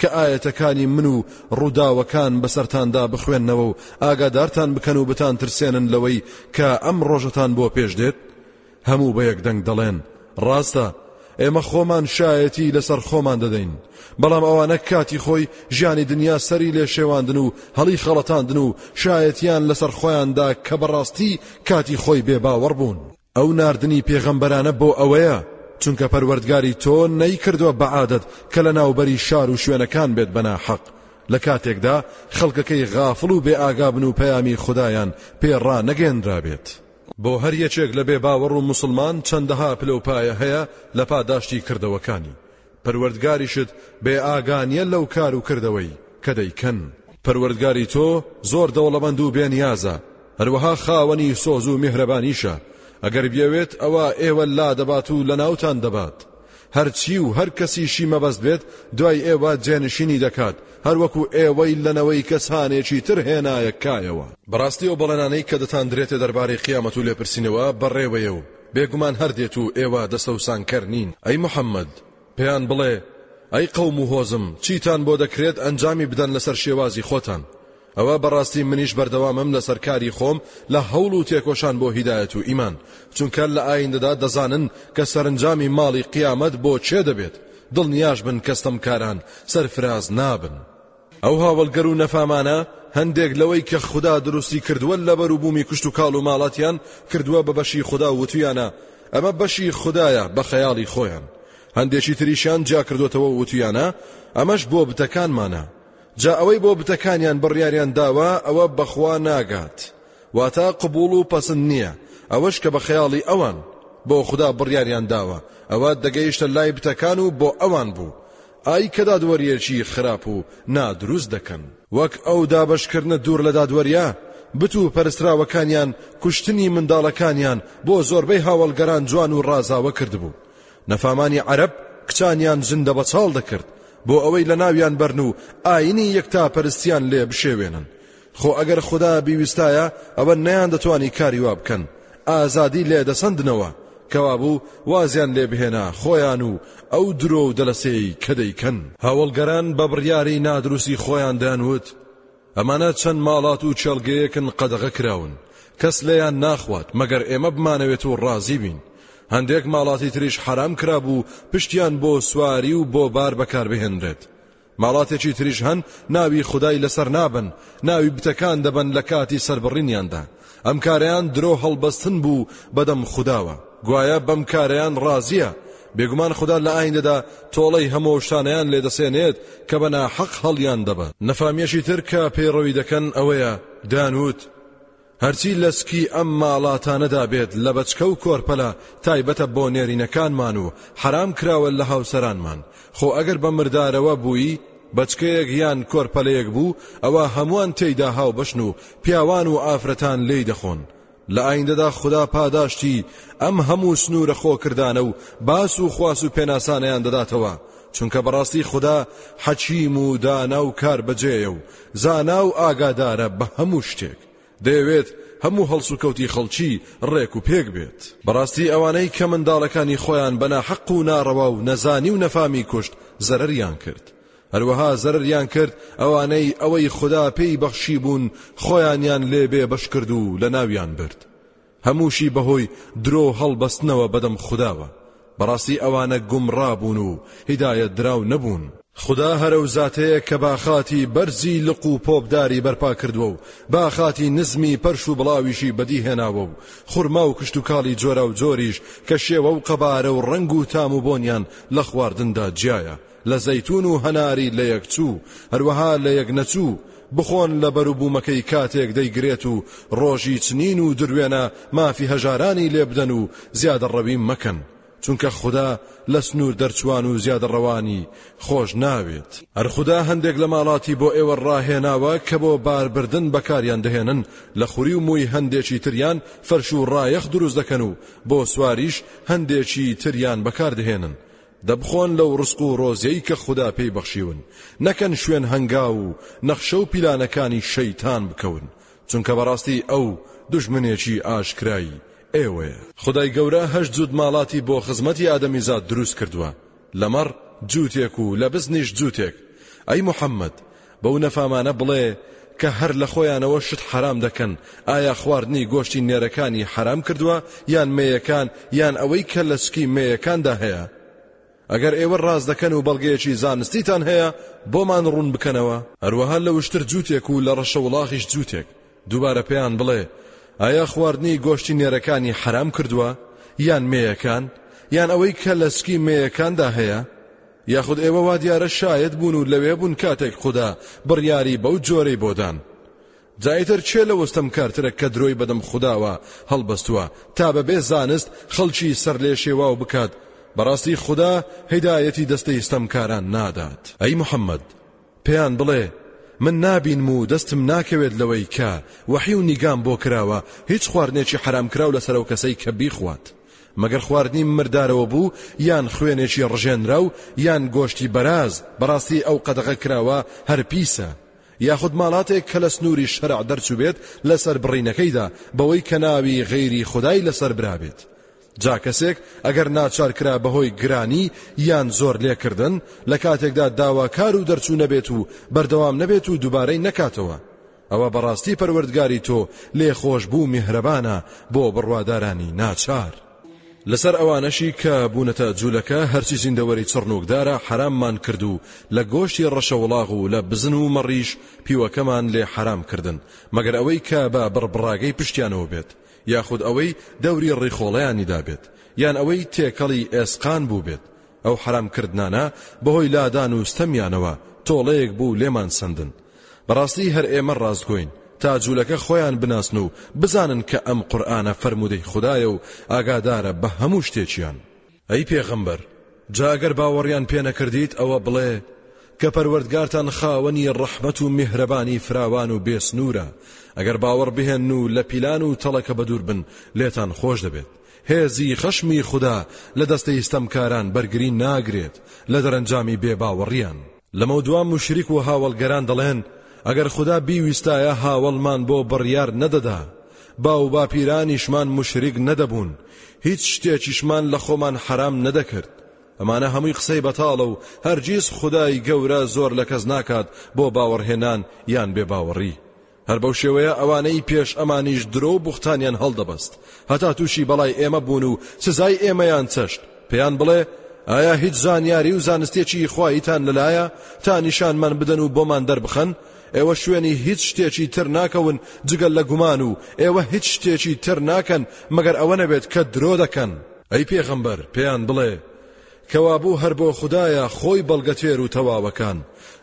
کە ئایەتەکانی من و ڕووداوەکان بەسەرتاندا بخوێننەوە و ئاگادارتان بکەن و بتانترسێنن لەوەی کە ئەم ڕۆژەتان بۆ پێش دێت؟ هەموو بە یەک دەنگ دەڵێن، ڕاستە، ئێمە خۆمان شایەتی لەسەر خۆمان دەدەین، بەڵام ئەوانە کاتی خۆی ژیانی دنیا سەری لێ شێواندن و هەڵی خەڵەتاندن و شایەتیان لەسەر خۆیاندا کە بەڕاستی کاتی خۆی بێ باوەڕ بوون. ئەو ناردنی پێغەمبەرانە بۆ ئەوەیە چونکە پەروەردگاری تۆ نەیکردووە بە عادەت کە لە ناوبەری شار و شوێنەکان بێت بە ناحەق لە کاتێکدا خەڵکەکەی غافڵ و بێ ئاگابن و پەیامی خودایان پێ ڕانەگەێنرابێت بۆ هەر یەکێک لە بێ باوەڕ و موسڵمان چەندەها پلە و پایە هەیە لە پاداشتی کردەوەکانی، پەروەردگاریشت بێ ئاگا نیە لەو کار و کردەوەی کە دەیکەن، پەروەردگاری تۆ زۆر دەوڵەمەند و بێ نیازە، هەروەها خاوەنی سۆز و میهرەبانیشە، ئەگەر بیەوێت ئەوا ئێوە لادەبات و لەناوتان دەبات، هەرچی و هەر کەسیشی مەبەست بێت دوای ئێوە جێنشینی دەکات، هەر وەکو ئێوەی لە نەوەی کەسانێکی تر هێنایە کایەوە. بەڕاستی ئەو بەڵێنانەی کە دەتاندرێتێ دەربارەی قیامەت و لێپرسینەوە بەڕێوەیە و بێگومان هەر دێت و ئێوە دەستەوسانکەر نین، ئەی محەممەد، پێیان بڵێ، ئەی قەوم و هۆزم، چیتان بۆ دەکرێت ئەنجامی بدەن لەسەر شێوازی خۆتان؟ ئەوە بەڕاستی منیش بەردەوامم لەسەر کاری خۆم لە هەوڵ و تێکۆشان بۆ هیدایەت و ئیمان چونکە لە ئایندەدا دەزانن کە سەرنجامی ماڵی قیامەت بۆ چێ دەبێت دڵنیاش بن کە ستەمکاران سەرفراز نابن ئەو هاوەڵگەر و نەفامانە هەندێک لەوەی کە خوددا دروستی کردووە لە بەروبوومی کشت و کاڵ و ماڵاتیان کردووە بە بەشی خوددا وتویانە ئەمە بەشی خدایە بە خەیاڵی خۆیان هەندێکی تریشیان جیاکردوتەوە وتویانە ئەمەش بۆ بتەکانمانە جا ئەوەی بۆ بتەکانیان بڕیاریان داوە ئەوە بە خوا ناگات واتا قبوڵ و پەسند نییە ئەوەش کە بە خەیاڵی ئەوان بۆ خدا بڕیاریان داوە ئەوە دەگەیشتە لای بتەکان و بۆ ئەوان بوو ئای کە دادوەریەکی خراپ و نادروست دەکەن وەک ئەو دابەشکردنە دوور لە دادوەریە بت و پەرستراوەکانیان کوشتنی منداڵەکانیان بۆ زۆربەی هاوڵگەران جوان و ڕازاوە کردبوو نەفامانی عەرب کچانیان زندە بەچاڵ دەکرد بۆ ئەوەی لەناویان بەرن و ئاینی یەکتاپەرستیان لێ بشێوێنن خۆ ئەگەر خودا بیویستایە ئەوە نەیان دەتوانی کاری وا بکەن ئازادی لێ دەسەندنەوە کەوابوو وازیان لێ بهێنا خۆیان و ئەو درۆ و دەلەسەیەی کە دەیکەن هەوڵگەران بە بڕیاری نادروستی خۆیان دەیانوت ئەمانە چەند ماڵات و کێڵگەیەکن قەدەغە کراون کەس لێیان ناخوات مەگەر ئێمە بمانەوێت و ڕازی بین هەندێک ماڵاتی تریش حەرام کرابوو پشتیان بۆ سواری و بۆ بار بەکاربهێنرێت ماڵاتێکی تریش هەن ناوی خدای لەسەر نابن ناوی بتەکان دەبن لە کاتی سربڕینیاندا ئەم کارەیان درۆ هەڵبەستن بوو بەدەم خوداوە گوایە بەم کارەیان ڕازیە بێگومان خدا لە ئایندەدا تۆڵەی هەمۆشتانیان لێدەسێنێت کە بەنا حەق هەڵیان دەبە نەفامیەشی تر کە پەیڕەوی دەکەن ئەوەیە دانوت هەرچی لەسکی ئەم ماڵاتانەدا بێت لە بەچکە و کۆرپەلە تایبەتە بۆ نێرینەکانمان و حرام کراوە لە هاوسەرانمان خۆ ئەگەر بە مردارەوە بووی بەچکەیەک یان کۆرپەلەیەک بوو ئەوا هەمووان تێیدا هاوبەشن و پیاوان و ئافرەتان لێی دەخۆن لە ئایندەدا خدا پاداشتی ئەم هەموو سنوورە خۆکردانە و باس و خواس و پێناسانیان دەداتەوە چونکە بەڕاستی خدا حەکیم و دانا و کار بەجێە و زانا و ئاگادارە بە هەموو شتێک دەیەوێت هەموو هەڵسوکەوتی خەڵکی ڕێک و پێک بێت. بەڕاستی ئەوانەی کە منداڵەکانی خۆیان بە ناحەق و ناڕەوا و نەزانی و نەفامی کوشت زەرەریان کرد. هەروەها زەرەریان کرد ئەوانەی ئەوەی خودا پێی بەخشیبوون خۆیانیان لێ بێ بەش کرد و لەناویان برد. هەمووشی بەهۆی درۆ و هەڵبەستنەوە بەدەم خوداوە، بەڕاستی ئەوانە گومڕا بوون و هیدایەت دراو نەبوون. خودا هەرەو زاتەیە کە باخاتی بەرزی لق و پۆپداری بەرپا کردووە و باخاتی نزمی پەرش و بڵاویشی بەدی هێناوە و خورما و کشتوکاڵی جۆراو جۆریش کە شێوە و قەبارە و ڕەنگ و تام و بۆنیان لە خواردندا جیایە لە زەیتون و هەناری لەیەکچوو، هەروەها لەیەکنەچوو، بخۆن لە بەروبوومەکەی کاتێک دەیگرێت و ڕۆژی چنین و دروێنە مافی هەژارانی لێبدەن و زیادەڕەوی مەکەن، چونکە خودا لە سنووردەرچووان و زیادەڕەوانی خۆش ناوێت. هەر خودا هەندێک لە ماڵاتی بۆ ئێوە ڕاهێناوە کە بۆ باربردن بەکاریان دەهێنن، لە خوری و مووی هەندێکی تریان فەرش و ڕایەخ دروست دەکەن و بۆ سواریش هەندێکی تریان بەکاردەهێنن، دەبخۆن لەو ڕزق و ڕۆزیەی کە خودا پێی بەخشیون نەکەن شوێن هەنگاو و نەخشە و پیلانەکانی شەیتان بکەون چونکە بەڕاستی ئەو دوژمنێکی ئاشکرای ئێوەیە. خودای گەورە هەشت جوت ماڵاتی بۆ خزمەتی ئادەمیزاد دروست کردوە لەمەڕ جوتێک و لە بزنیش جوتێک، ئەی محمد بەو نەفامانە بڵێ کە هەر لە خۆیانەوە شت حەرام دەکەن ئایا خواردنی گۆشتی نێرەکانی حەرام کردووە یان مێیەکان یان ئەوەی کە لە سکی مێیەکاندا هەیە ئەگەر ئێوە ڕاز دەکەن و بەڵگەیەکی زانستیتان هەیە بۆمان ڕوون بکەنەوە هەروەها لە وشتر جووتێک و لە ڕەشە وڵاخیش جووتێک دووبارە پێیان بڵێ ئایا خواردنی گۆشتی نێرەکانی حرام کردووە یان مێیەکان یان ئەوەی کە لە سکی مێیەکاندا هەیە یاخود ئێوە وا دیارە شایەت بوون و لەوێ بوون کاتێک خودا بڕیاری بەو جۆرەی بۆدان جایتر چێ لە وستەم کارترە کە درۆی بەدەم خودداوە هەڵبەستووە تا بەبێ زانست خەڵکی سەر لێ شێواو بکات بەڕاستی خوددا هیدایەتی دەستەی ستەمکاران نادات ئەی محەممەد پێیان بڵێ، من نابینم و دەستم ناکەوێت لەوەی کە وەحی و نیگام بۆ کراوە هیچ خواردنێکی حەرامکراو لەسەر ئەو کەسەی کە بیخوات مەگەر خواردنی مردارەوە بوو یان خوێنێکی ڕژێنراو یان گۆشتی بەراز بەڕاستی ئەو قەدەغە کراوە هەر پیسە یاخود ماڵاتێک کە لە سنووری شەرع دەرچوبێت لەسەر بڕینەکەیدا بەوەی کە ناوی غەیری خدای لەسەر برابێت جا کەسێک ئەگەر ناچار کرا بەهۆی گرانی یان زۆر لێکردن لە کاتێکدا داواکار و دەرچوو نەبێت و بەردەوام نەبێت و دووبارەی نەکاتەوە ئەوە بەڕاستی پەروەردگاری تۆ لێ خۆش بوو میهرەبانە بۆ بڕوادارانی ناچار لەسەر ئەوانەشی کە بوونەتە جوولەکە هەرچی زیندەوەری چڕنووکدارە حەراممان کرد و لە گۆشتی ڕەشەوڵاغ و لە بزن و مەڕیش پیوەکەمان لێ حەرام کردن مەگەر ئەوەی کە بە بڕبڕاگەی پشتیانەوە بێت یاخود ئەوەی دەوری ڕیخۆڵەیانی دابێت یان ئەوەی تێکەڵی ئێسقان بووبێت ئەو حرام کردنانە بەهۆی لادان و ستەمیانەوە تۆڵەیەک بوو لێمان سەندن بەڕاستی هەر ئێمە ڕاستگۆین تا جوولەکە خۆیان بناسن و بزانن کە ئەم قورئانە فەرموودەی خودایە و ئاگادارە بە هەموو شتێکیان ئەی پێغەمبەر جا گەر باوەڕیان پێ نەکردیت ئەوە بڵێ کە پەروەردگارتان خاوەنی ڕەحمەت و میهرەبانی فراوان و بێ سنوورە ئەگەر باوەڕ بهێن و لە پیلان و تەڵەکە بەدوور بن لێتان خۆش دەبێت هێزی خەشمی خوددا لە دەستەی ستەمکاران بەرگری ناگرێت لە دەرەنجامی بێباوەڕیان لەمەودوا موشریک و هاوەڵگەران دەڵێن، ئەگەر خودا بیویستایە هاوەڵمان بۆ بڕیار نەدەدا، باوباپیرانیشمان موشریک نەدەبوون، هیچ شتێکیشمان لە خۆمان حەرام نەدەکرد. ئەمانە هەمووی قسەی بەتاڵە و هەرگیز خودای گەورە زۆر لە کەس ناکات بۆ باوەڕهێنان یان بێباوەڕی. هەر بەو شێوەیە ئەوانەی پێش ئەمانیش درۆ و بوختانیان هەڵدەبەست هەتا تووشی بەڵای ئێمە بوون و سزای ئێمەیان چەشت پێیان بڵێ ئایا هیچ زانیاری و زانستێکی خواییتان لەلایە تا نیشانمان بدەن و بۆمان دەربخەن ئێوە شوێنی هیچ شتێکی تر ناکەون جگەل لە گومان و ئێوە هیچ شتێکی تر ناکەن مەگەر ئەوە نەبێت کە درۆ دەکەن ئەی پێغەمبەر پێیان بڵێ کەوابوو هەر بۆ خودایە خۆی بەڵگەتێر و تەواوەکان،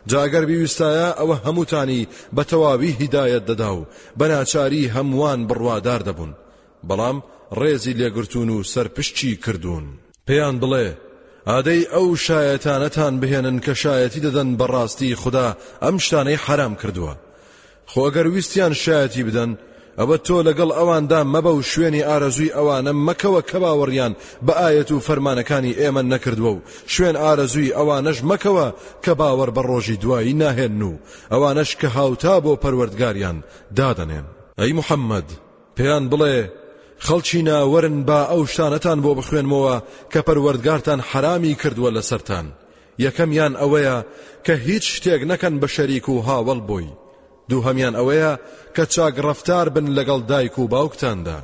جا ئەگەر بیویستایە ئەوە هەمووتانی بە تەواوی هیدایەت دەدا و بە ناچاری هەمووان بڕوادار دەبوون، بەڵام ڕێزی لێگرتوون و سەرپشکی کردوون. پێیان بڵێ، ئادەی ئەو شایەتانەتان بهێنن کە شایەتی دەدەن بە ڕاستی خودا ئەم شتانەی حەرام کردووە، خۆ ئەگەر ویستیان شایەتی بدەن ئەوە تۆ لەگەڵ ئەواندا مەبە و شوێنی ئارەزووی ئەوانە مەکەوە کە باوەڕیان بە ئاەت و فەرمانەکانی ئێمە نەکردووە و شوێن ئارەزووی ئەوانەش مەکەوە کە باوەڕ بە ڕۆژی دوایی ناهێن و ئەوانەش کە هاوتا بۆ پەروەردگاریان دادەنێن ئەی محەممەد پێیان بڵێ خەڵکی ناوەرن با ئەو شتانەتان بۆ بخوێنمەوە کە پەروەردگارتان حرامی کردووە لەسەران یەکەمیان ئەوەیە کە هیچ شتێک نەکەن بە شەریک و هاوەڵ بۆی دووهەمیان ئەوەیە کە چاک ڕەفتار بن لەگەڵ دایک و باوکتاندا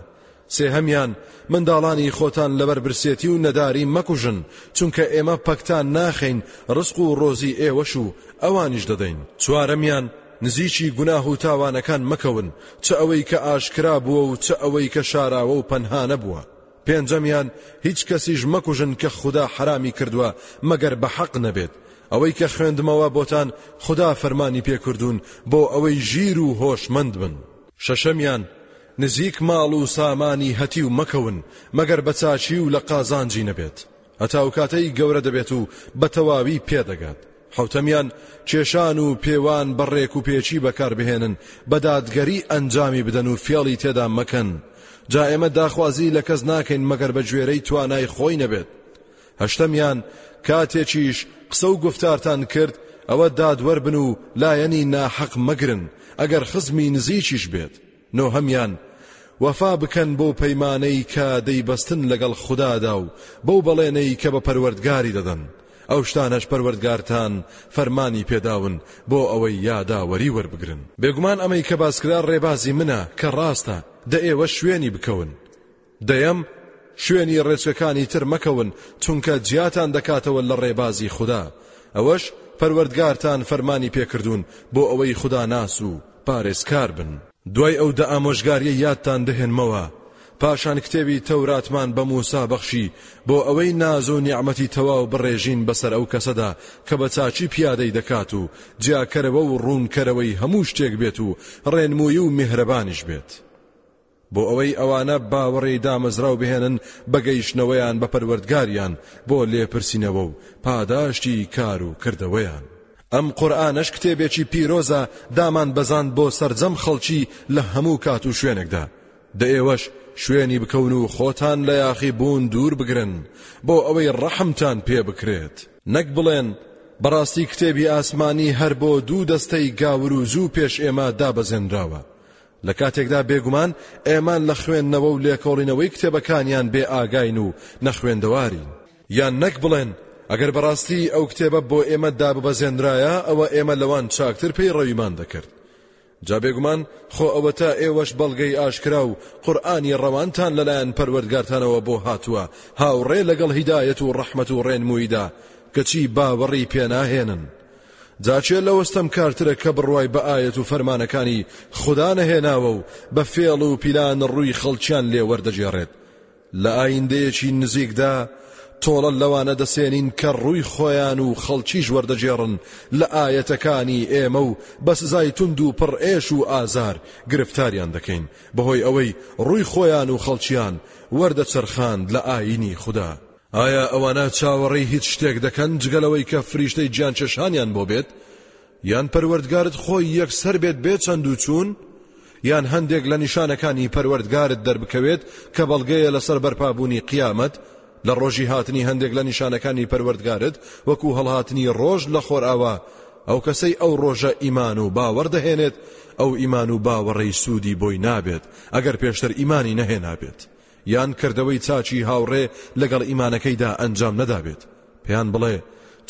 سێهەمیان منداڵانی خۆتان لەبەر برسێتی و نەداری مەکوژن چونکە ئێمە پەکتان ناخەین ڕسق و ڕۆزی ئێوەش و ئەوانیش دەدەین چوارەمیان نزیکی گوناه و تاوانەکان مەکەون چ ئەوەی کە ئاشکرا بووە و چ ئەوەی کە شاراوە و پەنهانە بووە پێنجەمیان، هیچ کەسیش مەکوژن کە خودا حەرامی کردوە مەگەر بە حەق نەبێت، ئەوەی کە خوێندمەوە بۆتان خودا فەرمانی پێ کردوون بۆ ئەوەی ژیر و هۆشمەند بن. شەشەمیان، نزیک ماڵ و سامانی هەتیو مەکەون مەگەر بە چاکی و لە قازانجی نەبێت، هەتا ئەو کاتەی گەورە دەبێت و بە تەواوی پێدەگات حوتەمیان کێشان و پێوان بە ڕێک و پێچی بەکاربهێنن بە دادگەری ئەنجامی بدەن و فێڵی تێدا مەکەن جا ئێمە داخوازی لە کەس ناکەین مەگەر بە گوێرەی توانای خۆی نەبێت هەشتەمیان کاتێکیش قسە و گفتارتان کرد ئەوە دادوەر بن و لایەنی ناحەق مەگرن ئەگەر خزمی نزیکیش بێت نۆهەمیان، وەفا بکەن بەو پەیمانەی کە دەیبەستن لەگەڵ خودادا و بەو بەڵێنەی کە بە پەروەردگاری دەدەن، ئەو شتانەش پەروەردگارتان فەرمانی پێداون بۆ ئەوەی یاداوەری وەربگرن. بێگومان ئەمەی کە باسکرا ڕێبازی منە کە ڕاستە، دە ئێوەش شوێنی بکەون. دەیەم، شوێنی ڕێچکەکانی تر مەکەون چونکە جیاتان دەکاتەوە لە ڕێبازی خودا، ئەوەش پەروەردگارتان فەرمانی پێکردوون بۆ ئەوەی خوداناس و پارێزکار بن. دوای ئەو دە ئامۆژگارییە یادتان دەهێنمەوە، پاشان کتێبی تەوراتمان بە موسا بەخشی بۆ ئەوەی ناز و نیعمەتی تەواو بڕێژین بەسەر ئەو کەسەدا کە بە چاکی پیادەی دەکات و جیاکەرەوە و ڕوونکەرەوەی هەموو شتێک بێت و ڕێنمووی و میهرەبانیش بێت. بۆ ئەوەی ئەوانە باوەڕی دامەزراو بهێنن بە گەیشتنەوەیان بە پەروەردگاریان بۆ لێپرسینەوە و پاداشتی کار و کردەوەیان. ئەم قورئانەش کتێبێکی پیرۆزە دامان بەزاند بۆ سەرجەم خەڵکی لە هەموو کات و شوێنێکدا، دە ئێوەش شوێنی بکەون و خۆتان لە یاخی بوون دوور بگرن بۆ ئەوەی ڕەحمتان پێ بکرێت، نەک بڵێن، بەڕاستی کتێبی ئاسمانی هەر بۆ دوو دەستەی گاور و زوو پێش ئێمە دابەزێنراوە، لە کاتێکدا بێگومان ئێمە لە خوێندنەوە و لێکۆڵینەوەی کتێبەکانیان بێ ئاگاین و نەخوێندەوارین. یان نەک بڵێن، ئەگەر بەڕاستی ئەو کتێبە بۆ ئێمە داببەزێنرایە ئەوە ئێمە لەوان چاکتر پەیڕەویمان دەکرد. جا بێگومان خۆ ئەوەتا ئێوەش بەڵگەی ئاشکرا و قورئانی ڕەوانتان لەلایەن پەروەردگارتانەوە بۆ هاتووە هاوڕێ لەگەڵ هیدایەت و ڕەحمەت و ڕێنموویدا کەچی باوەڕی پێناهێنن. جا کێ لەوە ستەمکارترە کە بڕوای بە ئایەت و فەرمانەکانی خودا نەهێناوە و بە فێڵ و پیلان ڕووی خەڵکیان لێ وەردەگێڕێت لە ئایندەیەکی نزیکدا تۆڵە لەوانە دەسێنین کە ڕووی خۆیان و خەڵکیش وەردەگێڕن لە ئایەتەکانی ئێمە و بە سزای تونند و پڕ ئێش و ئازار گرفتاریان دەکەین بەهۆی ئەوەی ڕووی خۆیان و خەڵکیان وەردەچەرخاند لە ئاینی خوددا. ئایا ئەوانە چاوەڕێی هیچ شتێک دەکەن جگە لەوەی کە فریشتەی گیانچەشانیان بۆ بێت یان پەروەردگارت خۆی یەکسەر بێت بێ چەند و چوون یان هەندێک لە نیشانەکانی پەروەردگارت دەربکەوێت کە بەڵگەیە لەسەر بەرپابوونی قیامەت لە ڕۆژی هاتنی هەندێک لە نیشانەکانی پەروەردگارت وەکو هەڵهاتنی ڕۆژ لە خۆرئاوا ئەو کەسەی ئەو ڕۆژە ئیمان و باوەڕ دەهێنێت ئەو ئیمان و باوەڕی سوودی بۆی نابێت ئەگەر پێشتر ئیمانی نەهێنابێت یان کردەوەی چاکی هاوڕێ لەگەڵ ئیمانەکەیدا ئەنجام نەدابێت پێیان بڵێ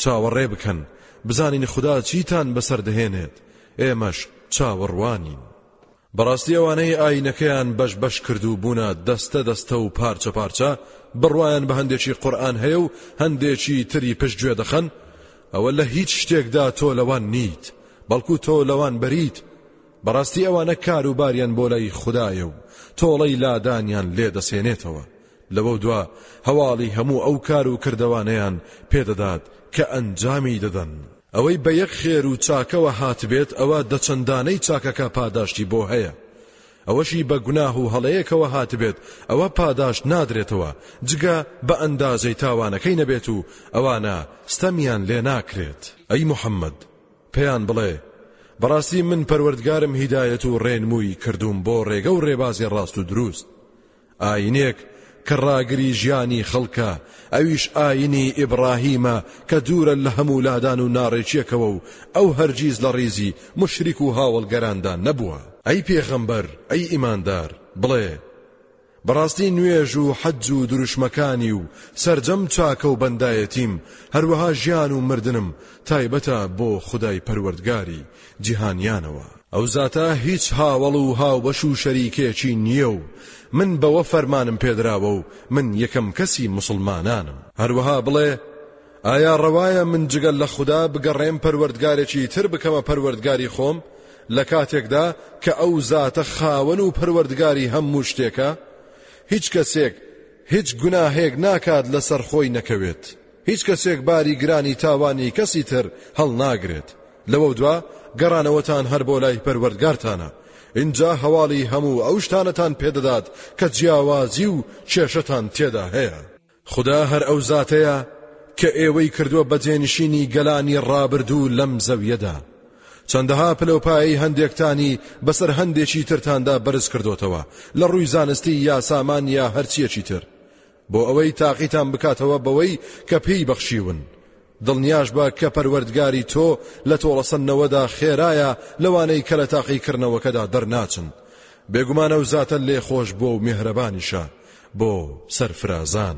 چاوەڕێ بکەن بزانین خدا چیتان بەسەر دەهێنێت ئێمەش چاوەڕوانین بەڕاستی ئەوانەی ئاینەکەیان بەش بەش کردو بوونە دەستە دەستە و پارچە پارچە بڕوایان بە هەندێکی قورآن هەیە و هەندێکی تری پشت گوێ دەخەن ئەوە لە هیچ شتێکدا تۆ لەوان نیت بەڵکو تۆ لەوان بەریت بەڕاستی ئەوانە کار و باریان بۆ لای خودایە و تۆڵەی لادانیان لێ دەسێنێتەوە، لەوە دوا هەواڵی هەموو ئەو کار و کردەوانەیان پێ دەدات کە ئەنجامی دەدەن. ئەوەی بە یەک خێر و چاکەوە هاتبێت ئەوە دەچەندانەی چاکەکە پاداشتی بۆ هەیە، ئەوەشی بە گوناه و هەڵەیەکەوە هاتبێت ئەوە پاداشت نادرێتەوە جگە بە ئەندازەی تاوانەکەی نەبێت و ئەوانە ستەمیان لێ ناکرێت. ئەی محەممەد، پێیان بڵێ، بەڕاستی من پەروەردگارم هیدایەت و ڕێنمووی کردووم بۆ ڕێگە و ڕێبازی ڕاست و دروست. ئاینێک کە ڕاگری ژیانی خەڵکە، ئەویش ئاینی ئیبڕاهیمە کە دوورە لە هەموو لادان و ناڕێکیەکەوە و ئەو هەرگیز لە ڕیزی موشریک و هاوەڵگەراندا نەبووە. ئەی پێغەمبەر، ئەی ئیماندار، بڵێ، بەڕاستی نوێژ و حەج و دروشمەکانی و سەرجەم چاکە و بەندایەتیم هەروەها ژیان و مردنم تایبەتە بۆ خودای پەروەردگاری جیهانیانەوە، ئەو زاتە هیچ هاوەڵ و هاوبەش و شەریکێکی نییە و من بەوە فەرمانم پێدراوە و من یەکەم کەسی موسڵمانانم. هەروەها بڵێ، ئایا ڕەوایە من جگە لە خودا بگەڕێم پەروەردگارێکی تر بکەمە پەروەردگاری خۆم لە کاتێکدا کە ئەو زاتە خاوەن و پەروەردگاری هەموو شتێکە هیچ کەسێک هیچ گوناهێک ناکات لەسەر خۆی نەکەوێت هیچ کەسێک باری گرانی تاوانی کەسی تر هەڵناگرێت لەوە دوا گەڕانەوەتان هەر بۆ لای پەروەردگارتانە اینجا هەواڵی هەموو ئەو شتانەتان پێدەدات کە جیاوازی و کێشەتان تێدا هەیە خودا هەر ئەو زاتەیە کە ئێوەی کردووە بە جێنشینی گەلانی ڕابردوو لەم زەویەدا چەندەها پلەوپایی هەندێکتانی بەسەر هەندێکی ترتاندا بەرز کردوتەوە لە ڕووی زانستی یا سامان یا هەرچیەکی تر بۆ ئەوەی تاقیتان بکاتەوە بەوەی کە پێی بەخشیون دڵنیاش بە کە پەروەردگاری تۆ لە تۆڵەسەندنەوەدا خێرایە لەوانەی کە لە تاقیکردنەوەکەدا دەرناچن بێگومان ئەو زاتە لێخۆشبووە و میهرەبانیشە بۆ سەرفرازان.